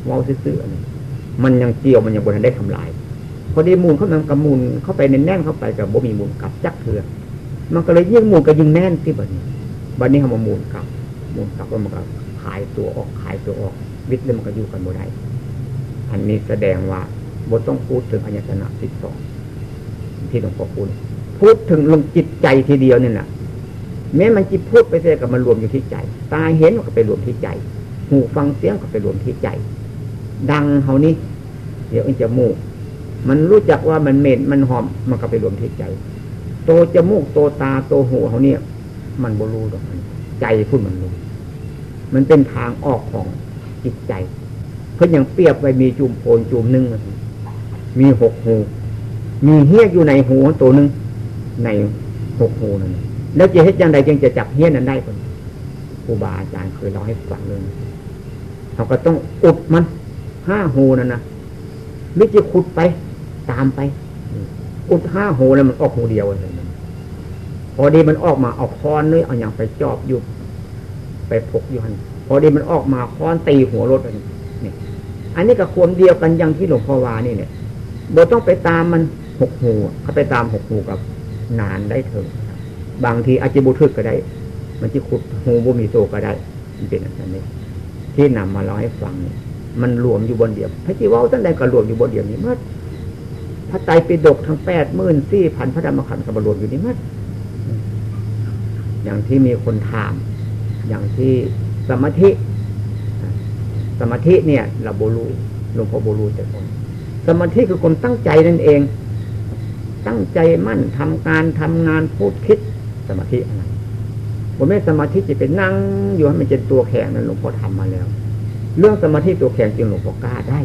เว้าซื่อๆมันยังเกี่ยวมันยังบนได้ทำลาย พอดีมูลเขานำกระมูลเข้าไปในแน่นเข้าไปกับบ่มีมูลกลับจักเถื่อมันก็เลยยิ่งมูลก็ยิ่งแน่นที่บัดนี้บัดนี้เขามามูลกลับ มูลกลับแล้วมันก็ขายตัวออกขายตัวออก วิทย์แล้วมันก็อยู่กันบ่ได้อันนี้แสดงว่าบทต้องพูดถึงอัญชนะสิบสองที่หลวงพ่อพูดพูดถึงลงจิตใจทีเดียวนี่แหละแม้มันจิตพูดไปเสียกับมันรวมอยู่ที่ใจ ตาเห็นก็ไปรวมที่ใจ หูฟังเสียงก็ไปรวมที่ใจ ดังเขานี่เดี๋ยวอันจะมูก มันรู้จักว่ามันเหม็นมันหอมมันก็ไปรวมที่ใจ โตจมูกโตตาโตหูเขาเนี่ย มันบรู้ดอกมัน ใจพูดมันรู้มันเป็นทางออกของจิตใจ เพื่ออย่างเปรียบไว้มีจุ่มโพนจุ่มหนึ่งมีหกหู มีเฮี้ยอยู่ในหูตัวหนึ่งในหกหูนั่นแล้วจะเห็นอย่างใดจึงจะจับเฮี้ยนั้นได้คนครูบาอาจารย์เคยเล่าให้ฟังเลยเขาก็ต้องอุดมันห้าหูนั่นนะไม่จะขุดไป ตามไป อุดห้าหูแล้วมันออกหูเดียวเลยพอดีมันออกมาเอาค้อนเลยเอาอย่างไปจอบอยู่ไปพกอยู่หันพอดีมันออกมาค้อนตีหัวรถนี่ อันนี้กับควมเดียวกันอย่างที่หลวงพ่อวานี่เนี่ยโดยต้องไปตามมันหกหูเขาไปตามหกหูกับนานได้เถอะบางทีอาจจะบุทึกก็ได้ มันจะขุดหูบุมีโตก็ได้มันเป็นอย่างนี้ ที่นำมาเล่าให้ฟังเนี่ยมันรวมอยู่บนเดียวพระจีวรท่านใดก็รวมอยู่บนเดียวนี้เมื่อ พระไตรปิฎกทั้งแปดหมื่นสี่พันพระธรรมขันธ์ก็รวมอยู่นี้เมื่ออย่างที่มีคนถาม อย่างที่สมาธิ สมาธิเนี่ยเราบูรูหลวงพ่อบูรูแต่คนสมาธิคือคนตั้งใจนั่นเอง ตั้งใจมั่นทำการทำงานพูดคิดสมาธิอะไรผมไม่สมาธิจะเป็นนั่งอยู่ให้มันเป็นตัวแข็งนั้นหลวงพ่อทำมาแล้ว เรื่องสมาธิตัวแข็งจริงหลวงพ่อกล้าได้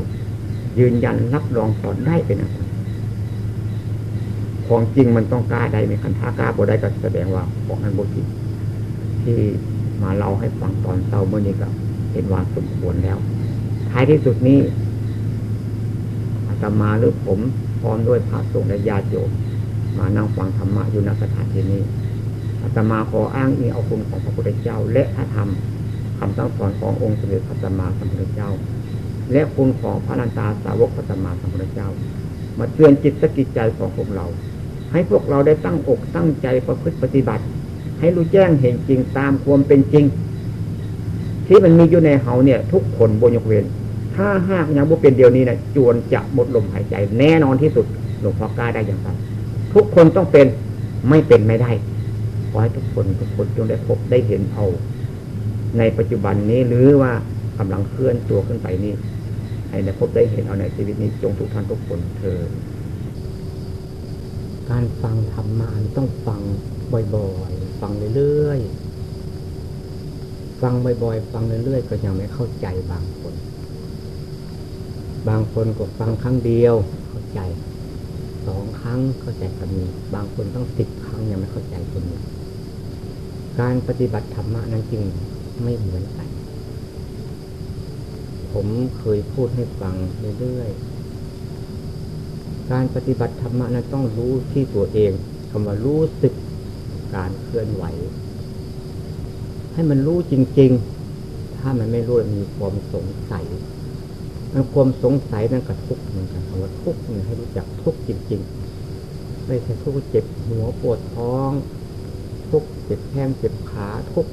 ยืนยันรับรองสอนได้เป็นอะไร ของจริงมันต้องกล้าได้ไหมคันท่ากล้าบ่ได้ก็แสดงว่าของนั้นบทที่มาเล่าให้ฟังตอนเช้าเมื่อนี้ก็เห็นว่าสมควรแล้ว ท้ายที่สุดนี้อาตมาหรือผมพร้อมด้วยพระสงฆ์และญาติโยมมานั่งฟังธรรมะอยู่ณสถานที่นี้อาตมาขออ้างอิงเอาคุณของพระพุทธเจ้า และพระธรรมคำสั่งสอนขององค์สมเด็จพระสัมมาสัมพุทธเจ้า และคุณของพระนันตาสาวกพระสัมมาสัมพุทธเจ้า มาเตือนจิตสกิจใจของพวกเรา ให้พวกเราได้ตั้งอกตั้งใจประพฤติปฏิบัติ ให้รู้แจ้งเห็นจริงตามความเป็นจริง ที่มันมีอยู่ในเขาเนี่ย ทุกคนบนยกเว้นถ้าหากยังบุเป็นเดียวนี้นะจวนจะหมดลมหายใจ แน่นอนที่สุดหลวงพ่อกล้าได้อย่างไรทุกคนต้องเป็นไม่เป็นไม่ได้ขอให้ทุกคนทุกคนจงได้พบได้เห็นเอา ในปัจจุบันนี้หรือว่ากำลังเคลื่อนตัวขึ้นไปนี้ให้ได้พบได้เห็นเอาในชีวิตนี้จงทุกท่านทุกคนเธอ การฟังธรรมะต้องฟังบ่อยๆ ฟังเรื่อยๆ ฟังบ่อยๆ ฟังเรื่อยๆ ก็ยังไม่เข้าใจบางคน บางคนก็ฟังครั้งเดียวเข้าใจ สองครั้งเข้าใจก็มี บางคนต้องสิบครั้งยังไม่เข้าใจก็มี การปฏิบัติธรรมะนั้นจริงไม่เหมือนกัน ผมเคยพูดให้ฟังเรื่อยๆ การปฏิบัติธรรมะนั้นต้องรู้ที่ตัวเองคำว่ารู้สึกการเคลื่อนไหว ให้มันรู้จริง ๆ ถ้ามันไม่รู้มีความสงสัยมันความสงสัยนั่นก็ทุกข์เหมือนกันคำว่าทุกข์เนี่ยให้รู้จักทุกข์จริง ๆ ไม่ใช่ทุกข์เจ็บหัวปวดท้อง ทุกข์เจ็บแข้งเจ็บขาทุกข์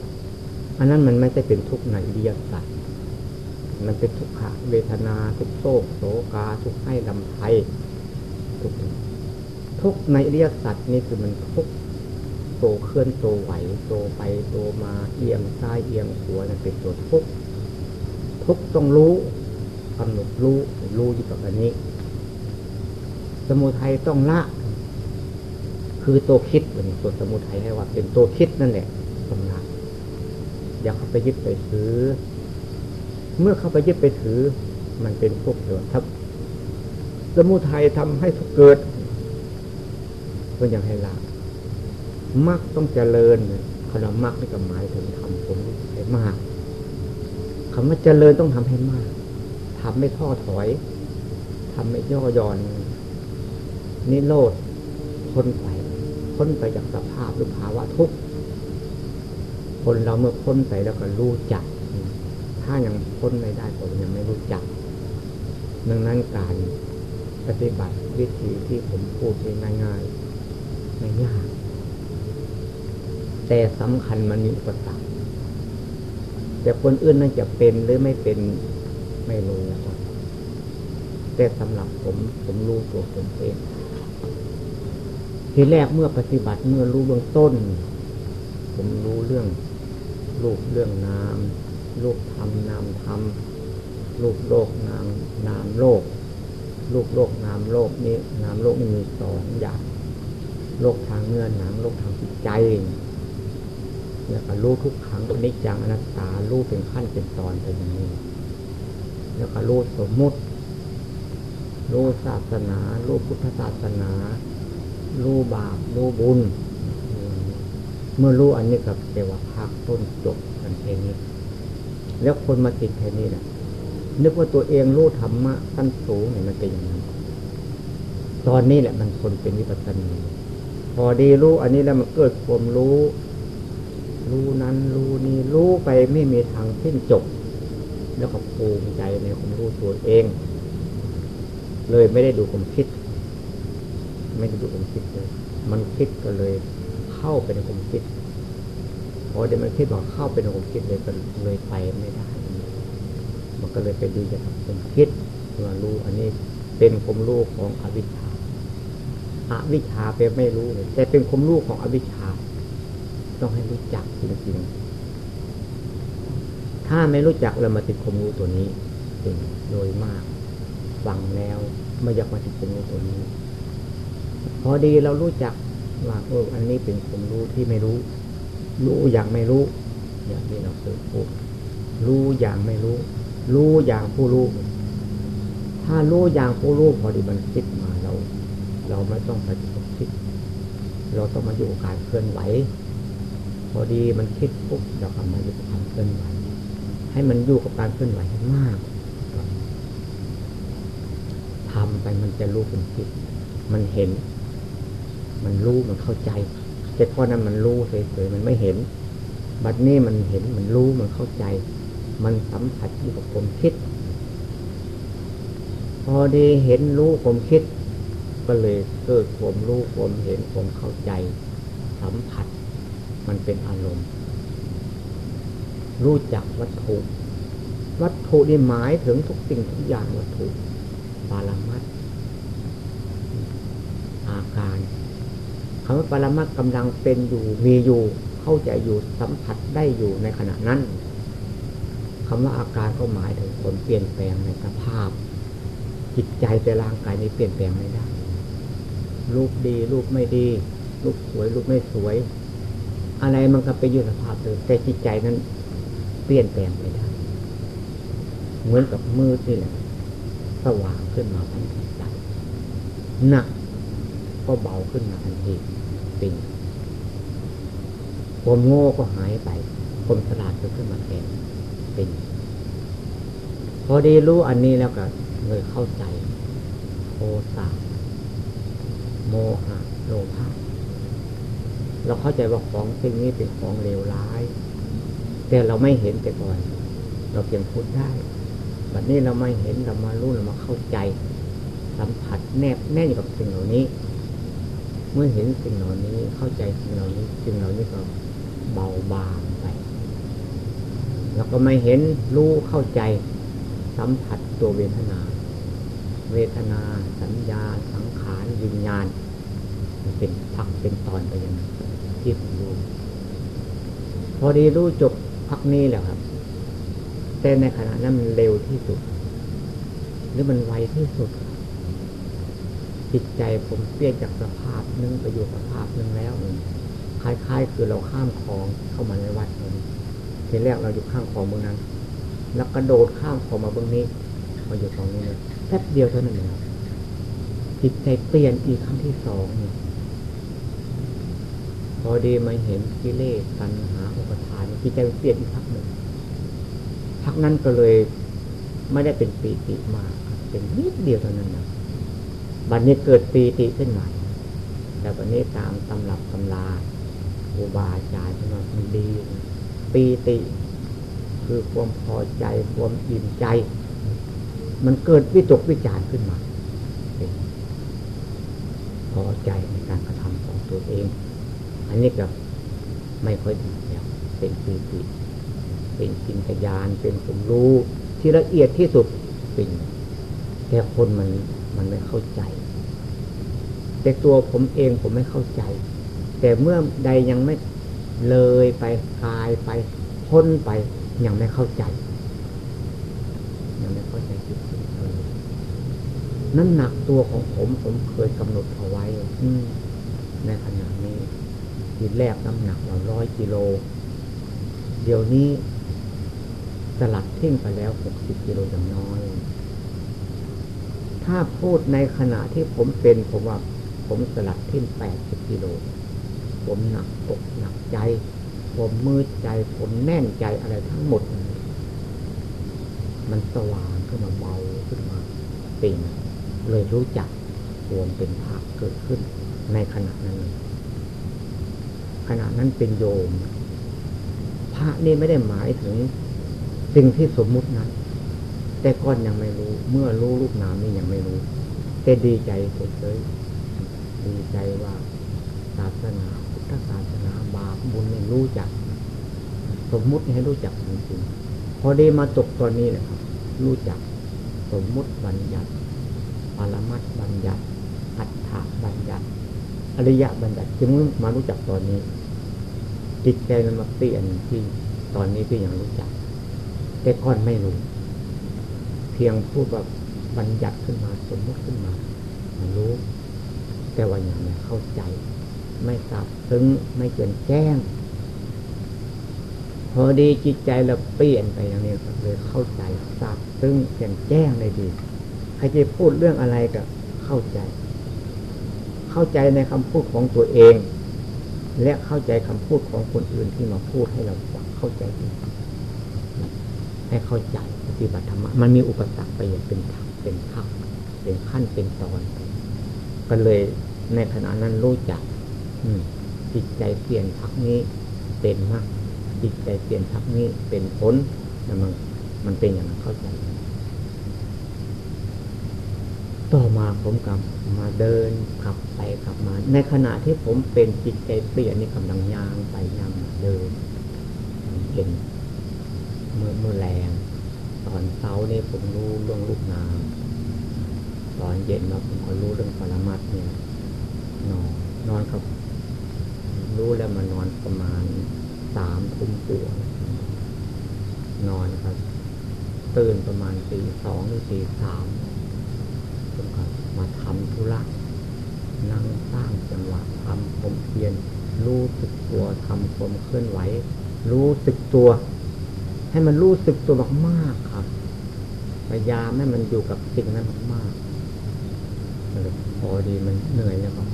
อันนั้นมันไม่ใช่เป็นทุกข์ในเรียสัตว์มันเป็นทุกขะเวทนาทุกโศกโศกาทุกให้ลำไส้ ทุกทุกในเรียสัตว์นี่คือมันทุกโตเคลื่อนโตไหวโตไปโตมาเอียงซ้ายเอียงขวานั่นเป็นตัวทุกทุกต้องรู้กำหนดรู้รู้อยู่กับอันนี้ สมุทัยต้องละ คือตัวคิดเป็นตัวสมุทัยให้ว่า เป็นตัวคิดนั่นแหละต้องละอย่าเข้าไปยึดไปถือ เมื่อเข้าไปยึดไปถือ มันเป็นพวกเดือดทับ สมุทัยทำให้ทุกเกิดก็ยังให้ละมักต้องเจริญคำว่ามักนี่ก็หมายถึงทำผมให้มากคำว่าเจริญต้องทำให้มากทำไม่ท้อถอยทำไม่ย่อหย่อนนิโรธพ้นไปพ้นไปจากสภาพหรือภาวะทุกข์คนเราเมื่อพ้นไปแล้วก็รู้จัก ถ้ายังพ้นไม่ได้ก็ยังไม่รู้จัก ดังนั้นการ ปฏิบัติวิธีที่ผมพูดง่ายๆไม่ยาก แต่สำคัญมันมีอุปสรรคแต่คนอื่นนั่นจะเป็นหรือไม่เป็นไม่รู้ครับแต่สำหรับผมผมรู้ตัวผมเองทีแรกเมื่อปฏิบัติเมื่อรู้เบื้องต้น ผมรู้เรื่องรูปเรื่องนามรูปธรรมนามธรรมรูปโลกนามนามโลก รูปโลกนามโลกนี้นามโลกนี่มีสองอย่างโลกทางเนื้อหนังโลกทางจิตใจแล้วก็รู้ทุกครั้งอนิจจังอนัตตารู้เป็นขั้นเป็นตอนไปอย่างนี้ แล้วก็รู้สมมุติรู้ศาสนารู้พุทธศาสนารู้บาปรู้บุญ เมื่อรู้อันนี้กับเทวภาคต้นจบกันแค่นี้ แล้วคนมาติดแค่นี้แหละ นึกว่าตัวเองรู้ธรรมะขั้นสูงเนี่ยมันเป็นอย่างนั้น ตอนนี้แหละมันคนเป็นวิปัสสนาพอดีรู้อันนี้แล้วมันเกิดความรู้ รู้นั้นรู้นี้รู้ไปไม่มีทางสิ้นจบ แล้วก็ภูมิใจในความรู้ตัวเอง เลยไม่ได้ดูความคิด ไม่ได้ดูความคิดเลย มันคิดก็เลย เข้าไปในความคิดพอเดี๋ยวมันคิดบอกเข้าไปในความคิดเลยก็เลยไปไม่ได้ มันก็เลยไปดูจากความคิดว่ารู้อันนี้เป็นความรู้ของอวิชชาอาวิชชาเป็นไม่รู้เลยแต่เป็นความรู้ของอวิชชา ต้องให้รู้จักจริงๆถ้าไม่รู้จักเรามาติดความรู้ตัวนี้จริงโดยมากฟังแล้วไม่อยากมาติดความรู้ตัวนี้ พอดีเรารู้จักว่าเอออันนี้เป็นความรู้ที่ไม่รู้ รู้อย่างไม่รู้ อย่างที่เราเคยพูดรู้อย่างไม่รู้ รู้อย่างผู้รู้ ถ้ารู้อย่างผู้รู้พอดีมันคิดมาเรา เราไม่ต้องไปคิด เราต้องมาอยู่กับการเคลื่อนไหว พอดีมันคิดปุ๊บเราทำมาอยู่กับการเคลื่อนไหว ให้มันอยู่กับการเคลื่อนไหวให้มากทำไปมันจะรู้เป็นคิด มันเห็น มันรู้มันเข้าใจแต่พอนั้นมันรู้เฉยๆมันไม่เห็น บัดนี้มันเห็นมันรู้มันเข้าใจ มันสัมผัสอยู่กับผมคิด พอดีเห็นรู้ผมคิด ก็เลยเกิดผมรู้ผมเห็นผมเข้าใจ สัมผัส มันเป็นอารมณ์ รู้จักวัตถุ วัตถุนี่หมายถึงทุกสิ่งทุกอย่างวัตถุปารามัดอาการคำว่าปรามัดกำลังเป็นอยู่มีอยู่ เข้าใจอยู่สัมผัสได้อยู่ในขณะนั้น คำว่าอาการก็หมายถึงผลเปลี่ยนแปลงในสภาพ จิตใจแต่ร่างกายนี้เปลี่ยนแปลงไม่ได้รูปดีรูปไม่ดีรูปสวยรูปไม่สวย อะไรมันก็ไปอยู่สภาพเดิมแต่จิตใจนั้นเปลี่ยนแปลงไม่ได้ เหมือนกับมืดนี่แหละสว่างขึ้นมาทันทีใจหนักก็เบาขึ้นมาทันทีปิงความโง่ก็หายไปความฉลาดก็ขึ้นมาแทน เป็น พอดีรู้อันนี้แล้วก็เลยเข้าใจโทสะโมหะโลภะเราเข้าใจว่าของสิ่งนี้เป็นของเลวร้าย แต่เราไม่เห็นแต่ก่อน เราเพียงพูดได้แบบนี้เราไม่เห็นเรามารู้เรามาเข้าใจ สัมผัสแนบแน่นกับสิ่งเหล่านี้ เมื่อเห็นสิ่งเหล่านี้เข้าใจสิ่งเหล่านี้สิ่งเหล่านี้ก็เบาบาง แล้วก็ไม่เห็นรู้เข้าใจ สัมผัสตัวเวทนา เวทนาสัญญาสังขารวิญญาณเป็นพักเป็นตอนไปอย่างนั้นที่ผมรู้ พอดีรู้จบพักนี้แหละครับ แต่ในขณะนั้นมันเร็วที่สุด หรือมันไวที่สุด จิตใจผมเปลี่ยนจากสภาพนึงไปอยู่สภาพนึงแล้วคล้ายๆ คือเราข้ามคลองเข้ามาในวัดนี้ ทีแรกเราอยู่ข้างของเมืองนั้น แล้วกระโดดข้ามของมาเบื้องนี้มาอยู่ตรงนี้เลยแป๊บเดียวเท่านั้นเองจิตใจเปลี่ยนอีกครั้งที่สองเนี่ยพอดีมาเห็นกิเลสตัณหาอุปทานจิตใจเปลี่ยนอีกครั้งหนึ่งพักนั้นก็เลยไม่ได้เป็นปีติมากเป็นนิดเดียวเท่านั้นนะบัดนนี้เกิดปีติขึ้นมาแต่บัดนนี้ตามตำรับตำราอุบาจารย์ที่ว่ามันดี ปีติ คือความพอใจ ความอิ่มใจ มันเกิดวิตกวิจารขึ้นมาพอใจในการกระทำของตัวเอง อันนี้ก็ไม่ค่อยดีแล้วเป็นปีติ เป็นจินตยานเป็นสมรู้ที่ละเอียดที่สุดเป็นแต่คนมันมันไม่เข้าใจ แต่ตัวผมเองผมไม่เข้าใจ แต่เมื่อใดยังไม่ เลยไปกายไปพ้นไปยังไม่เข้าใจ ยังไม่เข้าใจจิตน้ำหนักตัวของผมผมเคยกำหนดเอาไว้ในขณะนี้ทีแรกน้ำหนักเราร้อยกิโล เดี๋ยวนี้สลัดทิ้งไปแล้วหกสิบกิโลอย่างน้อย ถ้าพูดในขณะที่ผมเป็นผมว่าผมสลัดทิ้งแปดสิบกิโล ผมหนักอกหนักใจ ผมมืดใจ ผมแน่นใจอะไรทั้งหมด มันสว่างขึ้นมาเบาขึ้นมาเป็น เลยรู้จักรวมเป็นภาคเกิดขึ้นในขณะนั้น ขณะนั้นเป็นโยม พระนี่ไม่ได้หมายถึงสิ่งที่สมมุตินั้นแต่ก่อนยังไม่รู้ เมื่อรู้ลูกนามนี่ยังไม่รู้ แต่ดีใจเฉยๆดีใจว่า ศาสนาพุทธศาสนาบาปบุญนี่รู้จัก สมมุติให้รู้จักจริงๆพอได้มาตกตอนนี้นะครับ รู้จักสมมุติบัญญัติปรมัตบัญญัติอัฏฐบัญญัติ อริยบัญญัติจึงมารู้จักตอนนี้จิตใจมันมาเปลี่ยนที่ตอนนี้ที่ยังรู้จัก แต่ก่อนไม่รู้ เพียงพูดแบบบัญญัติขึ้นมาสมมติขึ้นมามันรู้ แต่ว่าอย่างไม่เข้าใจ ไม่ทราบซึ้งไม่เกินแจ้ง พอดีจิตใจเราเปลี่ยนไปอย่างนี้เลยเข้าใจทราบซึ้งแจ่มแจ้งเลยดีใครจะพูดเรื่องอะไรก็เข้าใจ เข้าใจในคำพูดของตัวเอง และเข้าใจคำพูดของคนอื่นที่มาพูดให้เราฟังเข้าใจให้เข้าใจปฏิบัติธรรมมันมีอุปสรรคไปอย่างเป็นทักเป็นทักเป็นขั้นเป็นตอน ก็เลยในขณะนั้นรู้จัก จิตใจเปลี่ยนทักนี้เป็นมากจิตใจเปลี่ยนทักนี้เป็นผลแล้วมันมันเป็นอย่างนั้นเข้าใจ ต่อมาผมกลับมาเดินขับไปขับมา ในขณะที่ผมเป็นจิตใจเปลี่ยนนี่กำลังยางไปยางมาเดินเห็นเมื่อเมื่อแรงตอนเช้านี่ผมรู้เรื่องลูกน้ำตอนเย็นมาผมก็รู้เรื่องปรมัดเนี่ยนอนนอนครับ รู้แล้วมานอนประมาณสามทุ่มกว่านอนครับ ตื่นประมาณตีสองหรือตีสามผมก็มาทำธุระนั่งสร้างจังหวะทำผมเพียน รู้สึกตัวทำความเคลื่อนไหว รู้สึกตัว ให้มันรู้สึกตัวมากๆครับพยายามให้มันอยู่กับสิ่งนั้นมากๆพอดีมันเหนื่อยแล้วก็ออก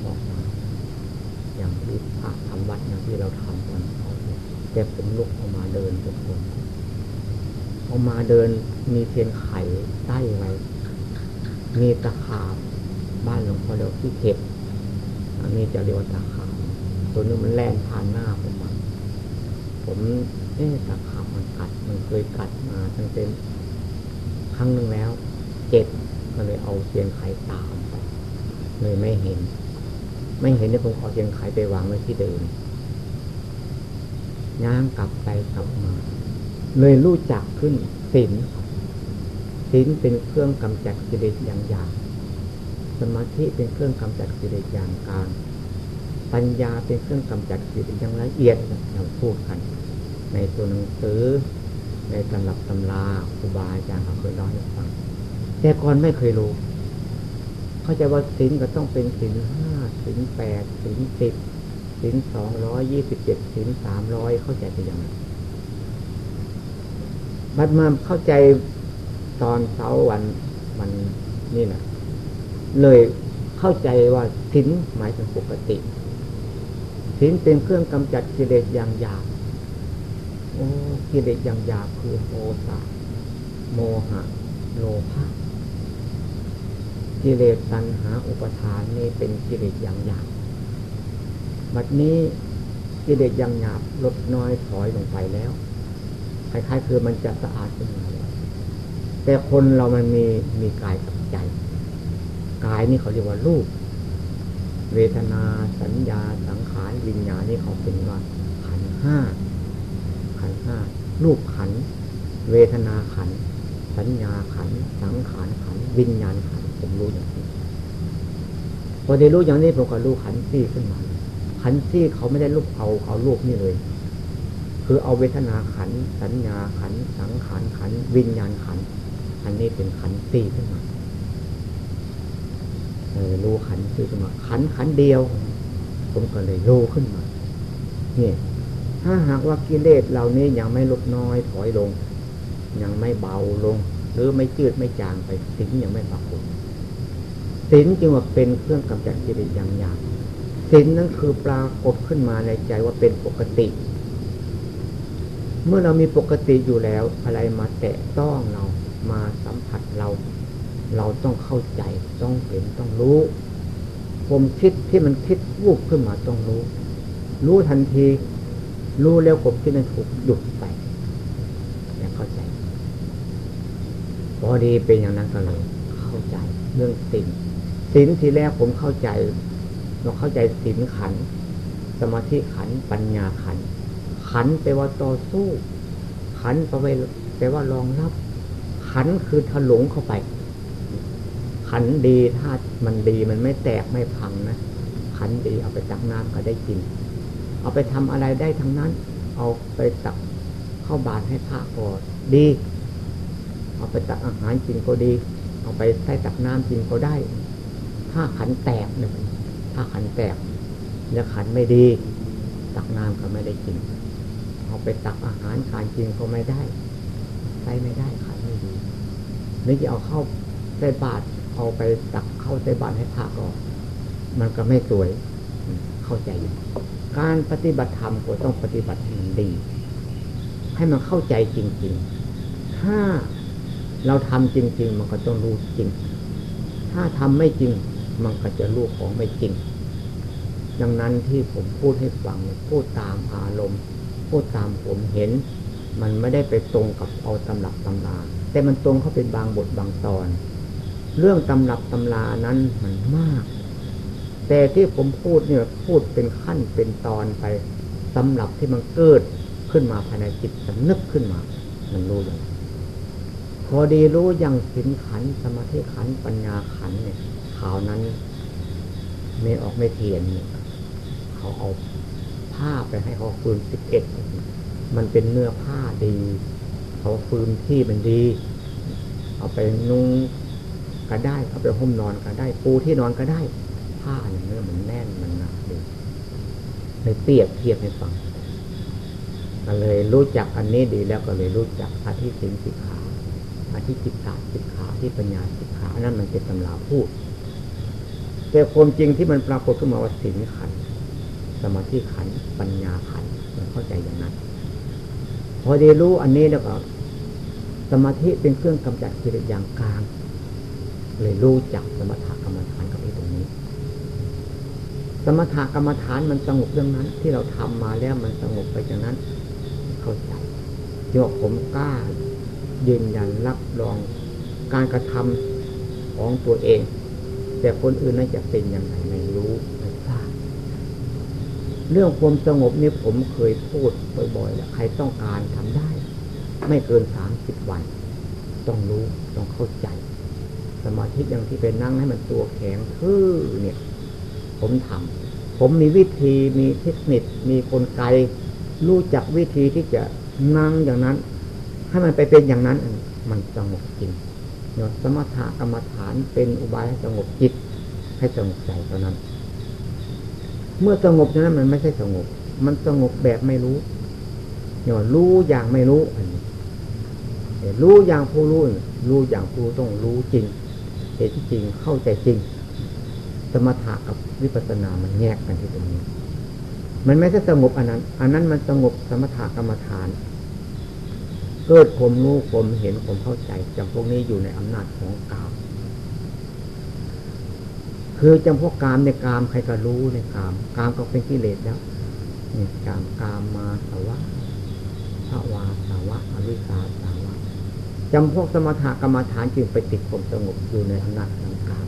มา อย่างที่พระทำวัดอย่างที่เราทำตอนเช้แต่ผมลุกออกมาเดินทุกคนออกมาเดินมีเทียนไข่ใต้ไว้ มีตะขาบบ้านหลวงพ่อเดียวที่เข็บอันนี้จะเรียกว่าตะขาบตัวนึงมันแล่นผ่านหน้าผมมาผมเอ๊ะตะขาบมันกัดมันเคยกัดมาตั้งแต่ครั้งหนึ่งแล้ว เจ็บก็เลยเอาเทียนไขตามไปเลยไม่เห็น ไม่เห็นเนี่ยผมเอาเทียนไขไปวางไว้ที่เดิมย่างกลับไปกลับมา เลยรู้จักขึ้นศีลศีลเป็นเครื่องกำจัดกิเลสอย่างหยาบสมาธิเป็นเครื่องกำจัดกิเลสอย่างกลางปัญญาเป็นเครื่องกำจัดกิเลสอย่างละเอียดเราพูดกัน ในตัวหนังสือ ในตำรับตำราครูบาอาจารย์เขาเคยเล่าให้ฟังแต่ก่อนไม่เคยรู้ เข้าใจว่าศีลก็ต้องเป็นศีลห้า ศีลแปดศีลสิบศีลสองร้อยยี่สิบเจ็ดศีลสามร้อยเข้าใจเป็นอย่างนั้นบัดมาเข้าใจตอนเช้าวันวันนี่นะเลยเข้าใจว่าศีลหมายถึงปกติศีลเป็นเครื่องกำจัดกิเลสอย่างหยาบโอ้กิเลสอย่างหยาบคือโทสะโมหะ โลภะ กิเลสตัณหาอุปทานนี่เป็นกิเลสอย่างหยาบบัดนี้กิเลสอย่างหยาบลดน้อยถอยลงไปแล้วคล้ายๆคือมันจะสะอาดขึ้นมาแล้วแต่คนเรามันมีมีกายกับใจ กายนี่เขาเรียกว่ารูป เวทนาสัญญาสังขารวิญญาณนี่เขาเป็นว่า ขันห้าขันห้ารูปขัน เวทนาขัน สัญญาขัน สังขารขัน วิญญาณขัน ผมรู้อย่างนี้พอได้รู้อย่างนี้ผมก็รู้ขันซี่ขึ้นมา ขันซี่เขาไม่ได้รูปเอาเอารูปนี่เลย คือเอาเวทนาขัน สัญญาขัน สังขารขัน วิญญาณขัน อันนี้เป็นขันซี่ขึ้นมาเออรู้ขันซี่ขึ้นมา ขันขันเดียว ผมก็เลยรู้ขึ้นมาเนี่ยถ้าหากว่ากิเลสเหล่านี้ยังไม่ลดน้อยถอยลง ยังไม่เบาลง หรือไม่จืดไม่จางไปสิ่งยังไม่ปรากฏ ศีลจึงว่าเป็นเครื่องกำจัดกิเลสอย่างหยาบศีลนั่นคือปรากฏขึ้นมาในใจว่าเป็นปกติ เมื่อเรามีปกติอยู่แล้วอะไรมาแตะต้องเรามาสัมผัสเรา เราต้องเข้าใจต้องเห็นต้องรู้ผมคิดที่มันคิดวูบขึ้นมาต้องรู้ รู้ทันที รู้แล้วผมคิดนั้นถูกหยุดไปอย่างเข้าใจพอดีเป็นอย่างนั้นก็เลยเข้าใจเรื่องสิ่ง ศีลทีแรกผมเข้าใจเราเข้าใจศีลขัน สมาธิขัน ปัญญาขัน ขันแปลว่าต่อสู้ ขันแปลว่าแปลว่ารองรับ ขันคือถลุงเข้าไป ขันดีถ้ามันดีมันไม่แตกไม่พังนะ ขันดีเอาไปตักน้ำก็ได้กิน เอาไปทำอะไรได้ทั้งนั้น เอาไปตักเข้าบาตรให้พระก็ดี เอาไปตักอาหารกินก็ดี เอาไปใส่ตักน้ำกินก็ได้ ถ้าขันแตกเนี่ยถ้าขันแตกแล้วขันไม่ดี ตักน้ำก็ไม่ได้กิน เอาไปตักอาหารการกินก็ไม่ได้ใช้ไม่ได้ขันไม่ดีนี่จะเอาเข้าใส่บาตรเอาไปตักเข้าใส่บาตรให้พระก็มันก็ไม่สวย เข้าใจอยู่การปฏิบัติธรรมก็ต้องปฏิบัติให้มันดี ให้มันเข้าใจจริง ๆ ถ้าเราทำจริง ๆ มันก็ต้องรู้จริง ถ้าทำไม่จริง มันก็จะรู้ของไม่จริง ดังนั้นที่ผมพูดให้ฟังพูดตามอารมณ์ พูดตามผมเห็น มันไม่ได้ไปตรงกับเอาตำรับตำราแต่มันตรงเข้าเป็นบางบทบางตอน เรื่องตำรับตำรานั้นมันมาก แต่ที่ผมพูดเนี่ยพูดเป็นขั้นเป็นตอนไปสำหรับที่มันเกิดขึ้นมาภายในจิตสำนึกขึ้นมา มันรู้เลยพอดีรู้อย่างสินขันสมาธิขันปัญญาขันเนี่ย ข่าวนั้น ไม่ออกไม่เทียนเขาเอาผ้าไปให้เขาฟืนสิบเอ็ดมันเป็นเนื้อผ้าดี เขาฟืนที่มันดี เอาไปนุ่งก็ได้เอาไปห่มนอนก็ได้ ปูที่นอนก็ได้ ผ้าเนื้อมันแน่นมันหนาดีเลยเปรียบเทียบให้ฟังก็เลยรู้จักอันนี้ดีแล้วก็เลยรู้จักอธิสินสิขาอธิจิตตาสิขาที่ปัญญาสิขานั่นมันเป็นตำราพูด แต่ความจริงที่มันปรากฏขึ้นมาว่าสินขัน สมาธิขัน ปัญญาขันมันเข้าใจอย่างนั้น พอได้รู้อันนี้แล้วก็ สมาธิเป็นเครื่องกำจัดกิเลสอย่างกลาง เลยรู้จักสมถกรรมฐานกับที่ตรงนี้ สมถกรรมฐานมันสงบเรื่องนั้น ที่เราทำมาแล้วมันสงบไปจากนั้น เข้าใจโยกผมกล้ายืนยันรับรองการกระทำของตัวเอง แต่คนอื่นน่าจะเป็นยังไงไม่รู้ไม่ทราบเรื่องความสงบนี่ผมเคยพูดบ่อยๆแล้วใครต้องการทำได้ ไม่เกินสามสิบวัน ต้องรู้ต้องเข้าใจ สมาธิอย่างที่เป็นนั่งให้มันตัวแข็งทื่อเนี่ย ผมทำผมมีวิธีมีเทคนิคมีกลไก รู้จักวิธีที่จะนั่งอย่างนั้น ให้มันไปเป็นอย่างนั้นมันสงบจริง เนาะสมถะกรรมฐานเป็นอุบายให้สงบจิต ให้สงบใจเท่านั้น เมื่อสงบนั้นมันไม่ใช่สงบ มันสงบแบบไม่รู้เนาะรู้อย่างไม่รู้อันนี้รู้อย่างผู้รู้รู้อย่างผู้ต้องรู้จริงเหตุที่จริงเข้าใจจริง สมถะกับวิปัสสนามันแยกกันที่ตรงนี้ มันไม่ใช่สงบอันนั้น อันนั้นมันสงบสมถะกรรมฐาน เกิดผมรู้ผมเห็นผมเข้าใจจำพวกนี้อยู่ในอำนาจของกาม คือจำพวกกามในกามใครก็รู้ในกาม กามก็เป็นกิเลสแล้วนี่กามกามมาสวะภาวาสาวะอวิสาสาวะจำพวกสมถกรรมฐานจึงไปติดความสงบอยู่ในอำนาจของกาม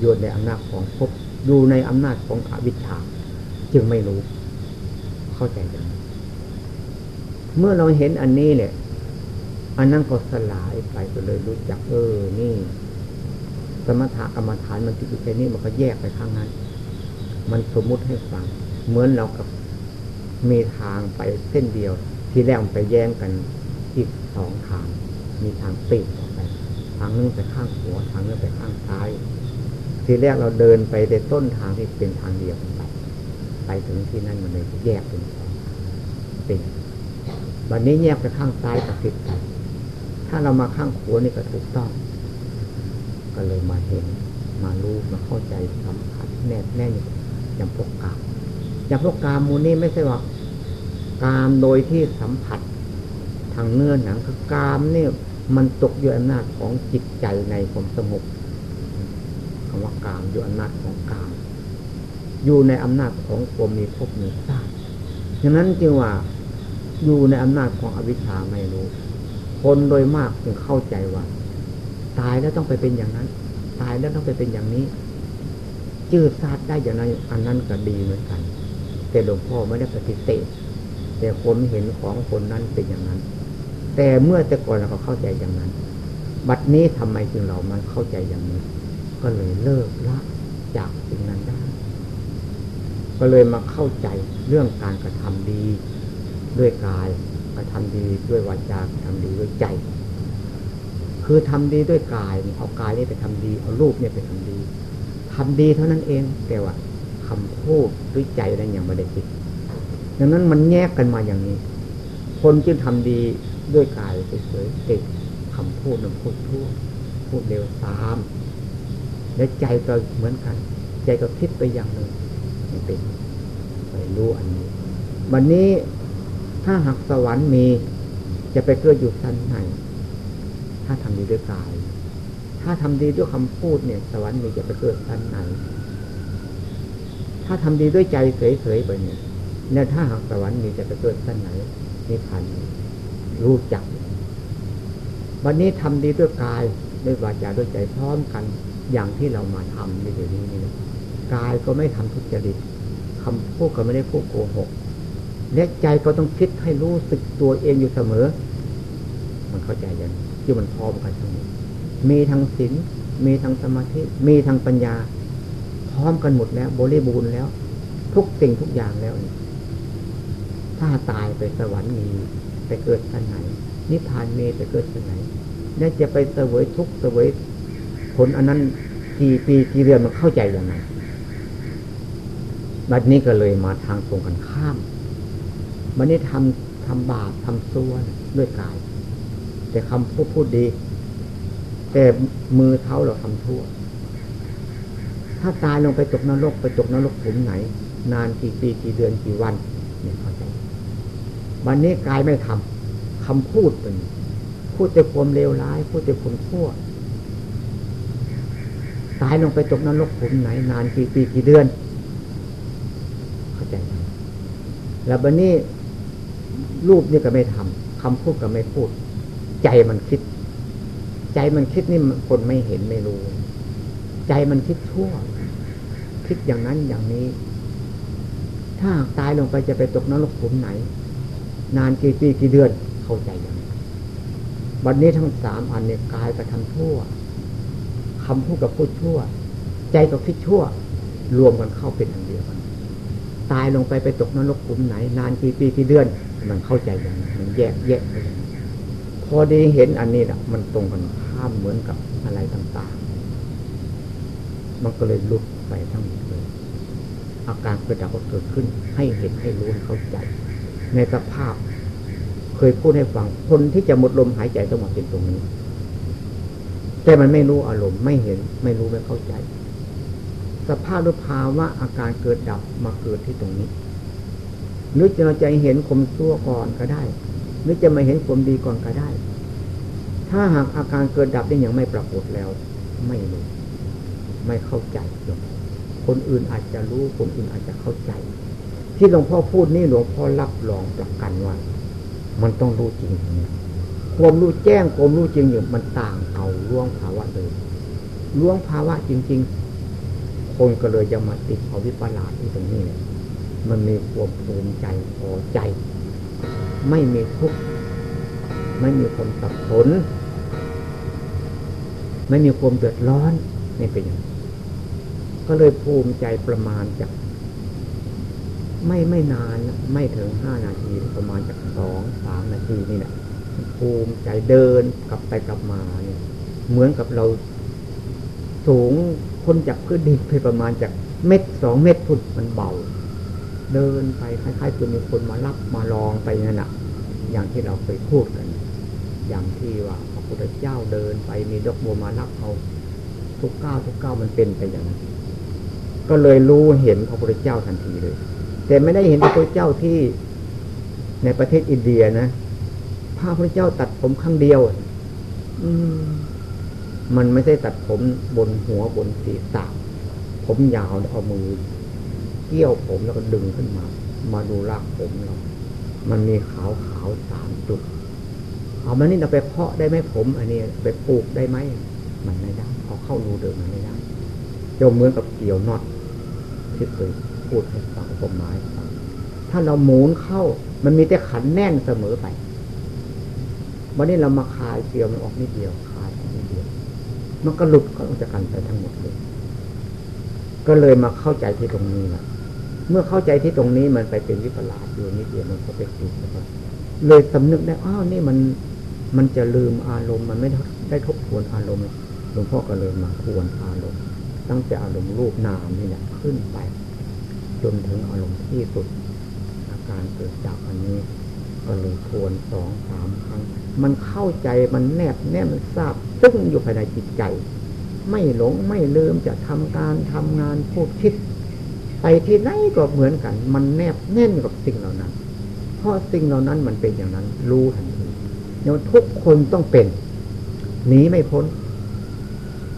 อยู่ในอำนาจของภพอยู่ในอำนาจของอวิชชาจึงไม่รู้ เข้าใจยังเมื่อเราเห็นอันนี้เนี่ย อันนั้นก็สลายไปก็เลยรู้จักเออ นี่ สมถะกรรมฐานมันติดอยู่แค่นี้มันก็แยกไปข้างนั้น มันสมมุติให้ฟัง เหมือนเรากับมีทางไปเส้นเดียว ที่แรกมันไปแย่งกันอีกสองทาง มีทางปีกออกไป ทางนึงไปข้างหัว ทางนึงไปข้างซ้าย ทีแรกเราเดินไปในต้นทางที่เป็นทางเดียวไปไปถึงที่นั่นมันเลยแยกเป็นสองเป็นวันนี้แยกไปข้างซ้ายกับผิดกัน ถ้าเรามาข้างขวนี่ก็ถูกต้อง ก็เลยมาเห็น มารู้มาเข้าใจสัมผัสแน่แน่อย่างพวกกามอย่างพวกกามมูนี่ไม่ใช่ว่ากามโดยที่สัมผัสทางเนื้อหนังคือกามเนี่ยมันตกอยู่อำนาจของจิตใจในความสงบคำว่ากามอยู่อำนาจของกาม อยู่ในอำนาจของความมีภพมีชาติฉะนั้นจึงว่าอยู่ในอำนาจของอวิชชาไม่รู้ คนโดยมากจึงเข้าใจว่า ตายแล้วต้องไปเป็นอย่างนั้น ตายแล้วต้องไปเป็นอย่างนี้ จืดซาดได้อย่างนั้นอันนั้นก็ดีเหมือนกัน แต่หลวงพ่อไม่ได้ปฏิเสธแต่คนเห็นของคนนั้นเป็นอย่างนั้น แต่เมื่อแต่ก่อนเราก็เข้าใจอย่างนั้น บัดนี้ทำไมจึงเรามันเข้าใจอย่างนี้ ก็เลยเลิกละจากสิ่งนั้นได้ ก็เลยมาเข้าใจเรื่องการกระทำดีด้วยกาย กระทำดีด้วยวาจากระทำดีด้วยใจ คือทำดีด้วยกายเอากายนี่ไปทำดีเอารูปเนี่ยไปทำดีทำดีเท่านั้นเองแต่ว่าคำพูดด้วยใจนั้นยังไม่ได้คิดดังนั้นมันแยกกันมาอย่างนี้ คนจึงทำดีด้วยกายเฉยๆติดคำพูดนั้นพูดทั่วพูดเร็วตาม และใจก็เหมือนกัน ใจก็คิดไปอย่างหนึ่งไม่เป็นไปรู้อันนี้ วันนี้ ถ้าหากสวรรค์มี จะไปเกิดอยู่ชั้นไหน ถ้าทำดีด้วยกาย ถ้าทำดีด้วยคำพูดเนี่ย สวรรค์มีจะไปเกิดชั้นไหน ถ้าทำดีด้วยใจเฉยๆไปเนี่ยเนี่ยถ้าหากสวรรค์มีจะไปเกิดชั้นไหนนี่พันรู้จัก วันนี้ทำดีด้วยกายด้วยวาจาด้วยใจพร้อมกัน อย่างที่เรามาทำในเดี๋ยวนี้นี่กายก็ไม่ทำทุจริตคำพูดก็ไม่ได้พูดโกหก และใจก็ต้องคิดให้รู้สึกตัวเองอยู่เสมอ มันเข้าใจยังที่มันพร้อมกันทั้งหมดมีทั้งศีลมีทั้งสมาธิมีทั้งปัญญา พร้อมกันหมดแล้ว บริบูรณ์แล้ว ทุกสิ่งทุกอย่างแล้ว ถ้าตายไปสวรรค์มีไปเกิดที่ไหน นิพพานมีไปเกิดที่ไหนและจะไปเสวยทุกเสวยผลอันนั้นกี่ปีกี่เดือนมันเข้าใจยังไงบัดนี้ก็เลยมาทางตรงกันข้าม มันนี่ทำทำบาปทำซัวด้วยกาย แต่คำพูดพูดดี แต่มือเท้าเราทำทั่ว ถ้าตายลงไปตกนรกไปตกนรกขุมไหน นานกี่ปีกี่เดือนกี่วันเนี่ยเข้าใจวันนี้กายไม่ทำคำพูดเป็นพูดแต่ความเลวร้าย พูดแต่ความชั่วตายลงไปตกนรกขุมไหน นานกี่ปีกี่เดือน เข้าใจไหมแล้ววันนี้ รูปนี่ก็ไม่ทำคำพูดก็ไม่พูด ใจมันคิด ใจมันคิดนี่คนไม่เห็นไม่รู้ ใจมันคิดชั่ว คิดอย่างนั้นอย่างนี้ ถ้าตายลงไปจะไปตกนรกขุมไหน นานกี่ปีกี่เดือนเข้าใจอย่างวันนี้ทั้งสามอันเนี่ยกายกระทำชั่วคำพูดกับพูดชั่ว ใจกับคิดชั่ว รวมกันเข้าเป็นอันเดียวกันตายลงไปไปตกนรกขุมไหน นานกี่ปีกี่เดือน มันเข้าใจอย่างนั้มันแยกแยกไปพอดีเห็นอันนี้แหละมันตรงกันข้ามเหมือนกับอะไรต่างๆ มันก็เลยลุกไปทั้งหมดเลย อาการเกระดับเกิดขึ้น ให้เห็นให้รู้ให้เข้าใจ ในสภาพ เคยพูดให้ฟัง คนที่จะหมดลมหายใจต้องมาเป็นตรงนี้ แต่มันไม่รู้อารมณ์ไม่เห็น ไม่รู้ไม่เข้าใจ สภาพหรือภาวะอาการเกิดดับมาเกิดที่ตรงนี้ นึกจะใจเห็นคมซั่วก่อนก็ได้หรือจะมาเห็นความดีก่อนก็ได้ ถ้าหากอาการเกิดดับได้ยังไม่ปรากฏแล้ว ไม่รู้ไม่เข้าใจคนอื่นอาจจะรู้คนอื่นอาจจะเข้าใจ ที่หลวงพ่อพูดนี่หลวงพ่อรับรองประกันว่า มันต้องรู้จริงความรู้แจ้งความรู้จริงอยู่มันต่างเอาล่วงภาวะเลยล่วงภาวะจริง ๆ คนก็เลยจะมาติดเอาวิปลาสที่ตรงนี้เลย มันมีความภูมิใจพอใจ ไม่มีทุกข์ไม่มีความสับสนไม่มีความเดือดร้อนนี่เป็นอย่างก็เลยภูมิใจประมาณจาก ไม่ไม่นานไม่ถึงห้านาทีประมาณจากสองสามนาทีนี่แหละภูมิใจเดินกลับไปกลับมาเนี่ยเหมือนกับเราสูงคนจากพื้นดินไปประมาณจากเม็ดสองเม็ดพุ่นมันเบา เดินไปคล้ายๆจะมีคนมารับมาลองไปนั่นแหะอย่างที่เราเคยพูดกัน อย่างที่ว่าพระพุทธเจ้าเดินไปมีดอกบัวมารับเขาทุกก้าวทุกก้าวมันเป็นไปอย่างนั้นก็เลยรู้เห็นพระพุทธเจ้าทันทีเลย แต่ไม่ได้เห็นพระพุทธเจ้าที่ในประเทศอินเดียนะพระพุทธเจ้าตัดผมครั้งเดียว อืมมันไม่ใช่ตัดผมบนหัวบนศีรษะผมยาวเอามือ เกี่ยวผมแล้วก็ดึงขึ้นมา มาดูรากผมเรา มันมีขาวขาวสามจุด เอามานี่เราไปเพาะได้ไหมผม อันนี้ไปปลูกได้ไหม มันไม่ได้เอเข้ารูเดิมมันไม่ได้จมเหมือนกับเกี่ยวนอดที่เคยพูดให้ฟังผมหมายฟังถ้าเราหมุนเข้า มันมีแต่ขันแน่นเสมอไปวันนี้เรามาคายเกี่ยวมันออกนิดเดียวคายออกนิดเดียว มันก็หลุดก็ออกจากกันไปทั้งหมดเลย ก็เลยมาเข้าใจที่ตรงนี้แหละ เมื่อเข้าใจที่ตรงนี้มันไปเป็นวิปลาสอยู่นิดเดียวมันก็ไปติดแล้วก็เลยสำนึกได้อ้าวนี่มันมันจะลืมอารมณ์มันไม่ได้ทบทวนอารมณ์หลวงพ่อก็เลยมาทวนอารมณ์ ตั้งแต่อารมณ์รูปนามนี่แหละขึ้นไป จนถึงอารมณ์ที่สุด อาการเกิดจากอันนี้ ก็เลยทวนสองสามครั้ง มันเข้าใจมันแนบแน่มันทราบซึ่งอยู่ภายในจิตใจ ไม่หลงไม่ลืมจะทำการทำงานพูดคิด ที่ไหนก็เหมือนกัน มันแนบแน่นกับสิ่งเหล่านั้น เพราะสิ่งเหล่านั้นมันเป็นอย่างนั้น รู้ทันทีเนี่ยทุกคนต้องเป็นหนีไม่พ้น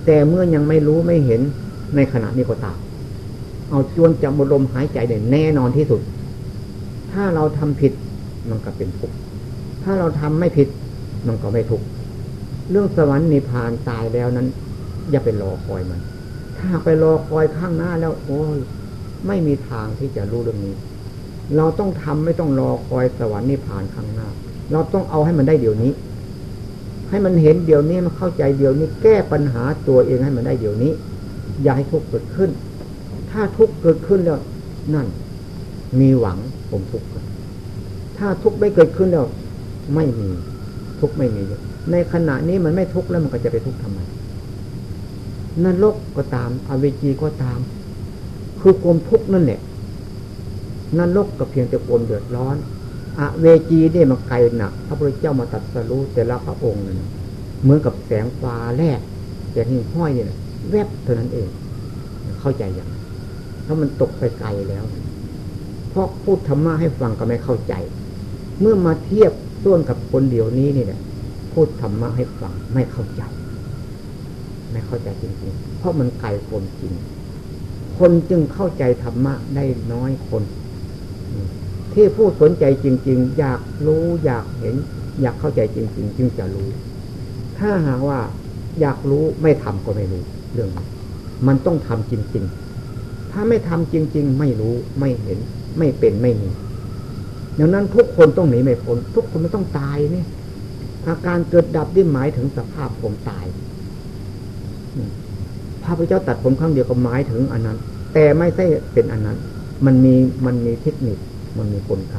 แต่เมื่อยังไม่รู้ไม่เห็นในขณะนี้ก็ตามเอาจวนจำบลมหายใจเนี่ยแน่นอนที่สุด ถ้าเราทำผิดมันก็เป็นทุกข์ถ้าเราทำไม่ผิดมันก็ไม่ทุกข์เรื่องสวรรค์นิพพานตายแล้วนั้น อย่าไปรอคอยมัน ถ้าไปรอคอยข้างหน้าแล้ว โอ้ ไม่มีทางที่จะรู้เรื่องนี้ เราต้องทำไม่ต้องรอคอยสวรรค์นิพพานข้างหน้า เราต้องเอาให้มันได้เดี๋ยวนี้ ให้มันเห็นเดี๋ยวนี้มันเข้าใจเดี๋ยวนี้ แก้ปัญหาตัวเองให้มันได้เดี๋ยวนี้ อย่าให้ทุกข์เกิดขึ้น ถ้าทุกข์เกิดขึ้นแล้ว นั่น มีหวังผมทุกข์ถ้าทุกข์ไม่เกิดขึ้นแล้ว ไม่มีทุกข์ไม่มีในขณะนี้มันไม่ทุกข์แล้วมันก็จะไปทุกข์ทำไมนรกก็ตามอเวจีก็ตาม คือความทุกข์นั่นแหละนรกก็เพียงแต่ความเดือดร้อนอะเวจีเนี่มันไกลหนักพระพุทธเจ้ามาตัดสรู้แต่ละพระองค์นั่นเหมือนกับแสงฟ้าแรกแต่หิ่งห้อยเนี่ยแวบเท่านั้นเอง เข้าใจอย่างเพราะมันตกไปไกลแล้ว เพราะพูดธรรมะให้ฟังก็ไม่เข้าใจ เมื่อมาเทียบส่วนกับคนเดียวนี้นี่แหละพูดธรรมะให้ฟังไม่เข้าใจ ไม่เข้าใจจริงๆ เพราะมันไกลคนจริง คนจึงเข้าใจธรรมะได้น้อยคน ที่ผู้สนใจจริง ๆ อยากรู้อยากเห็น อยากเข้าใจจริง ๆ จึงจะรู้ ถ้าหากว่าอยากรู้ไม่ทำก็ไม่รู้เรื่อง มันต้องทำจริง ๆ ถ้าไม่ทำจริง ๆ ไม่รู้ไม่เห็น ไม่เป็นไม่มีดังนั้นทุกคนต้องหนีไม่พ้นทุกคนไม่ต้องตายเนี่ยอาการเกิดดับที่หมายถึงสภาพผมตาย พระพุทธเจ้าตัดผมครั้งเดียวก็หมายถึงอันนั้น แต่ไม่ใช่เป็นอันนั้น มันมีมันมีเทคนิคมันมีคนไข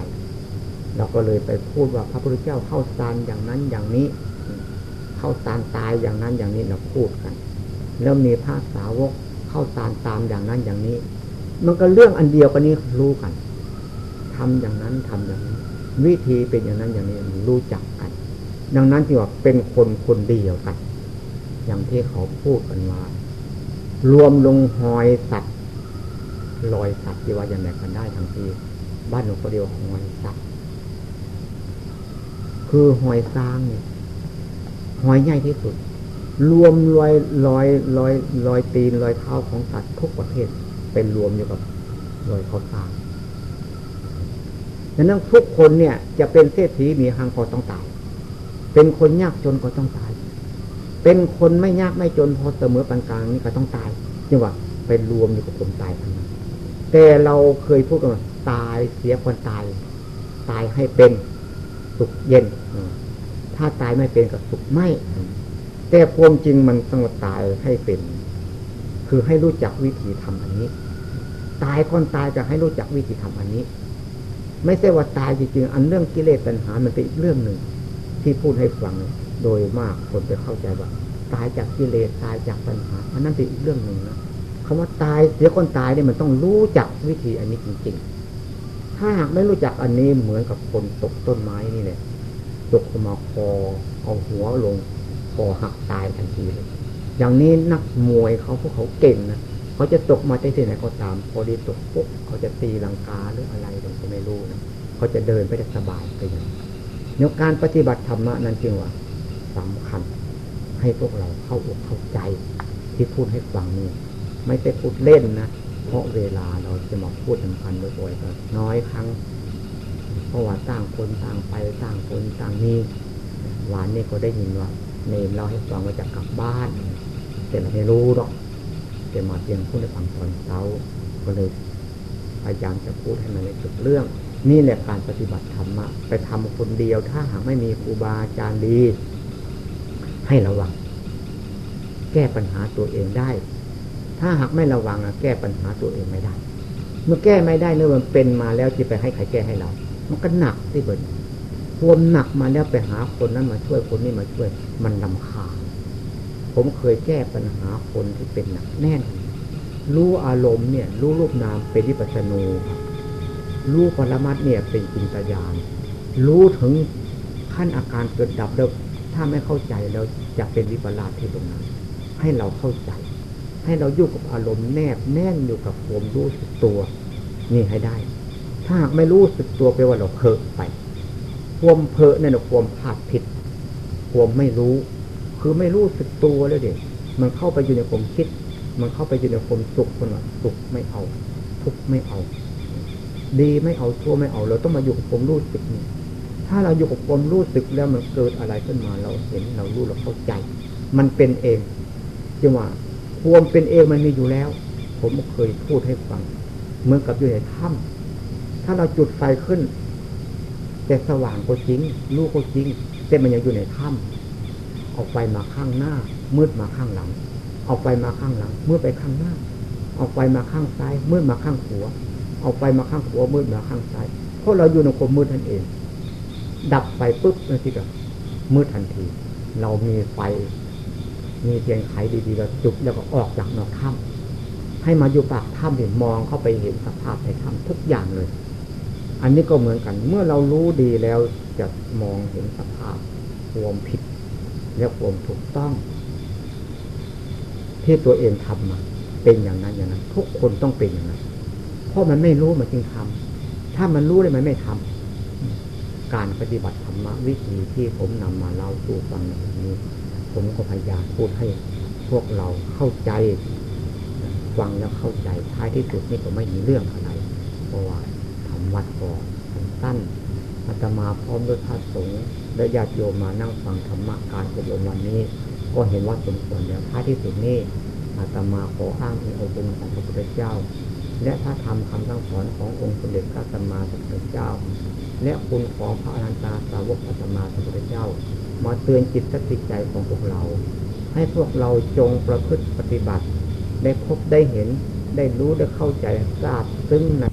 เราก็เลยไปพูดว่าพระพุทธเจ้าเข้าสารอย่างนั้นอย่างนี้ เข้าสารตายอย่างนั้นอย่างนี้เราพูดกัน แล้วมีพระสาวกเข้าสารตามอย่างนั้นอย่างนี้ มันก็เรื่องอันเดียวกันนี้รู้กันทำอย่างนั้นทำอย่างนี้ วิธีเป็นอย่างนั้นอย่างนี้รู้จักกัน ดังนั้นที่ว่าเป็นคนคนเดียวกัน อย่างที่เขาพูดกันว่า รวมลงหอยสัตว์ลอยสัตว์ที่ว่าอย่างไรกันได้ทั้งทีบ้านหลวงพ่อเดียวหอยสัตว์คือหอยซางเนี่ยหอยใหญ่ที่สุด รวมรอยรอยรอยรอยตีนรอยเท้าของสัตว์ทุกประเภทเป็นรวมอยู่กับรอยเขาซางดังนั้นทุกคนเนี่ย จะเป็นเศรษฐีมีหังพอต้องตาย เป็นคนยากจนก็ต้องตาย เป็นคนไม่ยากไม่จนพอเสมอปานกลางนี่ก็ต้องตายจังหวะเป็นรวมอยู่กับคนตายทั้งนั้นแต่เราเคยพูดกันว่าตายเสียคนตาย ตายให้เป็นสุขเย็นถ้าตายไม่เป็นกับสุขไม่ แต่ความจริงมันต้องตายให้เป็น คือให้รู้จักวิธีทำอันนี้ ตายคนตายจะให้รู้จักวิธีทำอันนี้ ไม่ใช่ว่าตายจริงๆอันเรื่องกิเลสตัณหามันเป็นอีกเรื่องหนึ่งที่พูดให้ฟัง โดยมากคนไปเข้าใจว่าตายจากกิเลสตายจากปัญหาอันนั้นเป็นอีกเรื่องหนึ่งนะคำว่าตายเสียคนตายเนี่ยมันต้องรู้จักวิธีอันนี้จริง ๆ ถ้าหากไม่รู้จักอันนี้เหมือนกับคนตกต้นไม้นี่เนี่ยตกมาคอเอาหัวลงคอหักตายทันทีเลย อย่างนี้นักมวยเขาพวกเขาเก่งนะเขาจะตกมาที่ไหนก็ตาม พอดีตกปุ๊บเขาจะตีลังกาหรืออะไรเราก็ไม่รู้นะเขาจะเดินไปได้สบายไปอย่างในการปฏิบัติธรรมนั้นจึงว่า สำคัญ ให้พวกเราเข้าอกเข้าใจ ที่พูดให้ฟังนี่ไม่ใช่พูดเล่นนะเพราะเวลาเราจะมาพูดสำคัญบ่อยๆก็น้อยครั้งเพราะว่าต่างคนต่างไปต่างคนต่างมีหวานนี่ก็ได้ยินว่าเนมเราให้ฟังว่าจะกลับบ้าน แต่เราไม่รู้หรอกแต่มาเพียงพูดในฟังตอนเช้าก็เลยพยายามจะพูดให้มันในจุดเรื่อง นี่แหละการปฏิบัติธรรมะไปทำคนเดียวถ้าหากไม่มีครูบาอาจารย์ดี ให้ระวัง แก้ปัญหาตัวเองได้ ถ้าหากไม่ระวังแก้ปัญหาตัวเองไม่ได้ เมื่อแก้ไม่ได้เนื่อมันเป็นมาแล้วจะไปให้ใครแก้ให้เรา มันก็หนักที่เบิดควมหนักมาแล้วไปหาคนนั้นมาช่วยคนนี้มาช่วย มันลำคาญผมเคยแก้ปัญหาคนที่เป็นหนักแน่น รู้อารมณ์เนี่ย รู้รูปนามเป็นวิปัสนูรู้ปรมัตเนี่ยเป็นจินตญาณรู้ถึงขั้นอาการเกิดดับแล้ว ถ้าไม่เข้าใจแล้วจะเป็นวิปลาสที่ตรงนั้น ให้เราเข้าใจ ให้เราอยู่กับอารมณ์แนบแน่นอยู่กับความรู้สึกตัว นี่ให้ได้ ถ้าไม่รู้สึกตัวไปว่าเราเพอไปความเพอเนี่ยความพลาดผิดความไม่รู้ คือไม่รู้สึกตัวแล้วเด็กมันเข้าไปอยู่ในความคิด มันเข้าไปอยู่ในความสุขคนว่าสุขไม่เอา ทุกไม่เอา ดีไม่เอาชั่วไม่เอา เราต้องมาอยู่กับความรู้สึกนี่ ถ้าเราอยู่กับความรู้สึกแล้วมันเกิดอะไรขึ้นมาเราเห็นเรารู้เราเข้าใจ มันเป็นเองจังว่าความเป็นเองมันมีอยู่แล้ว ผมเคยพูดให้ฟังเหมือนกับอยู่ในถ้ำถ้าเราจุดไฟขึ้น แต่สว่างก็จริงรู้ก็จริง แต่มันยังอยู่ในถ้ำเอาไฟมาข้างหน้า มืดมาข้างหลัง เอาไฟมาข้างหลังมืดไปข้างหน้า เอาไฟมาข้างซ้ายมืดมาข้างหัวเอาไฟมาข้างหัวมืดมาข้างซ้ายเพราะเราอยู่ในความมืดทันเอง ดับไฟปุ๊บนั่นสิกับมืดทันที เรามีไฟ มีเทียนไขดีๆเราจุดแล้วก็ออกจากนอกถ้ำให้มาอยู่ปากถ้ำเห็นมองเข้าไปเห็นสภาพในถ้ำทุกอย่างเลย อันนี้ก็เหมือนกัน เมื่อเรารู้ดีแล้วจะมองเห็นสภาพความผิดและความถูกต้อง ที่ตัวเองทำมา เป็นอย่างนั้นอย่างนั้น ทุกคนต้องเป็นอย่างนั้นเพราะมันไม่รู้มันจึงทำถ้ามันรู้เลยมันไม่ทำ การปฏิบัติธรรมวิธีที่ผมนำมาเล่าสู่ฟังในวันนี้ ผมก็พยายามพูดให้พวกเราเข้าใจ ฟังแล้วเข้าใจท้ายที่สุดนี่ก็ไม่มีเรื่องอะไรเพราะว่าทำวัดก่อนสั้นอาตมาพร้อมด้วยพระสงฆ์และญาติโยมมานั่งฟังธรรมะการอบรมวันนี้ ก็เห็นว่าสมควรแล้วท้ายที่สุดนี้อาตมาขออ้างอิงองค์ของพระพุทธเจ้า และพระธรรมคำสั่งสอนขององค์สมเด็จพระสัมมาสัมพุทธเจ้า และคุณของพระอนันตาสาวกพระสัมมาสัมพุทธเจ้า มาเตือนจิตสติใจของพวกเรา ให้พวกเราจงประพฤติปฏิบัติ ได้พบได้เห็นได้รู้ได้เข้าใจทราบซึ่งใน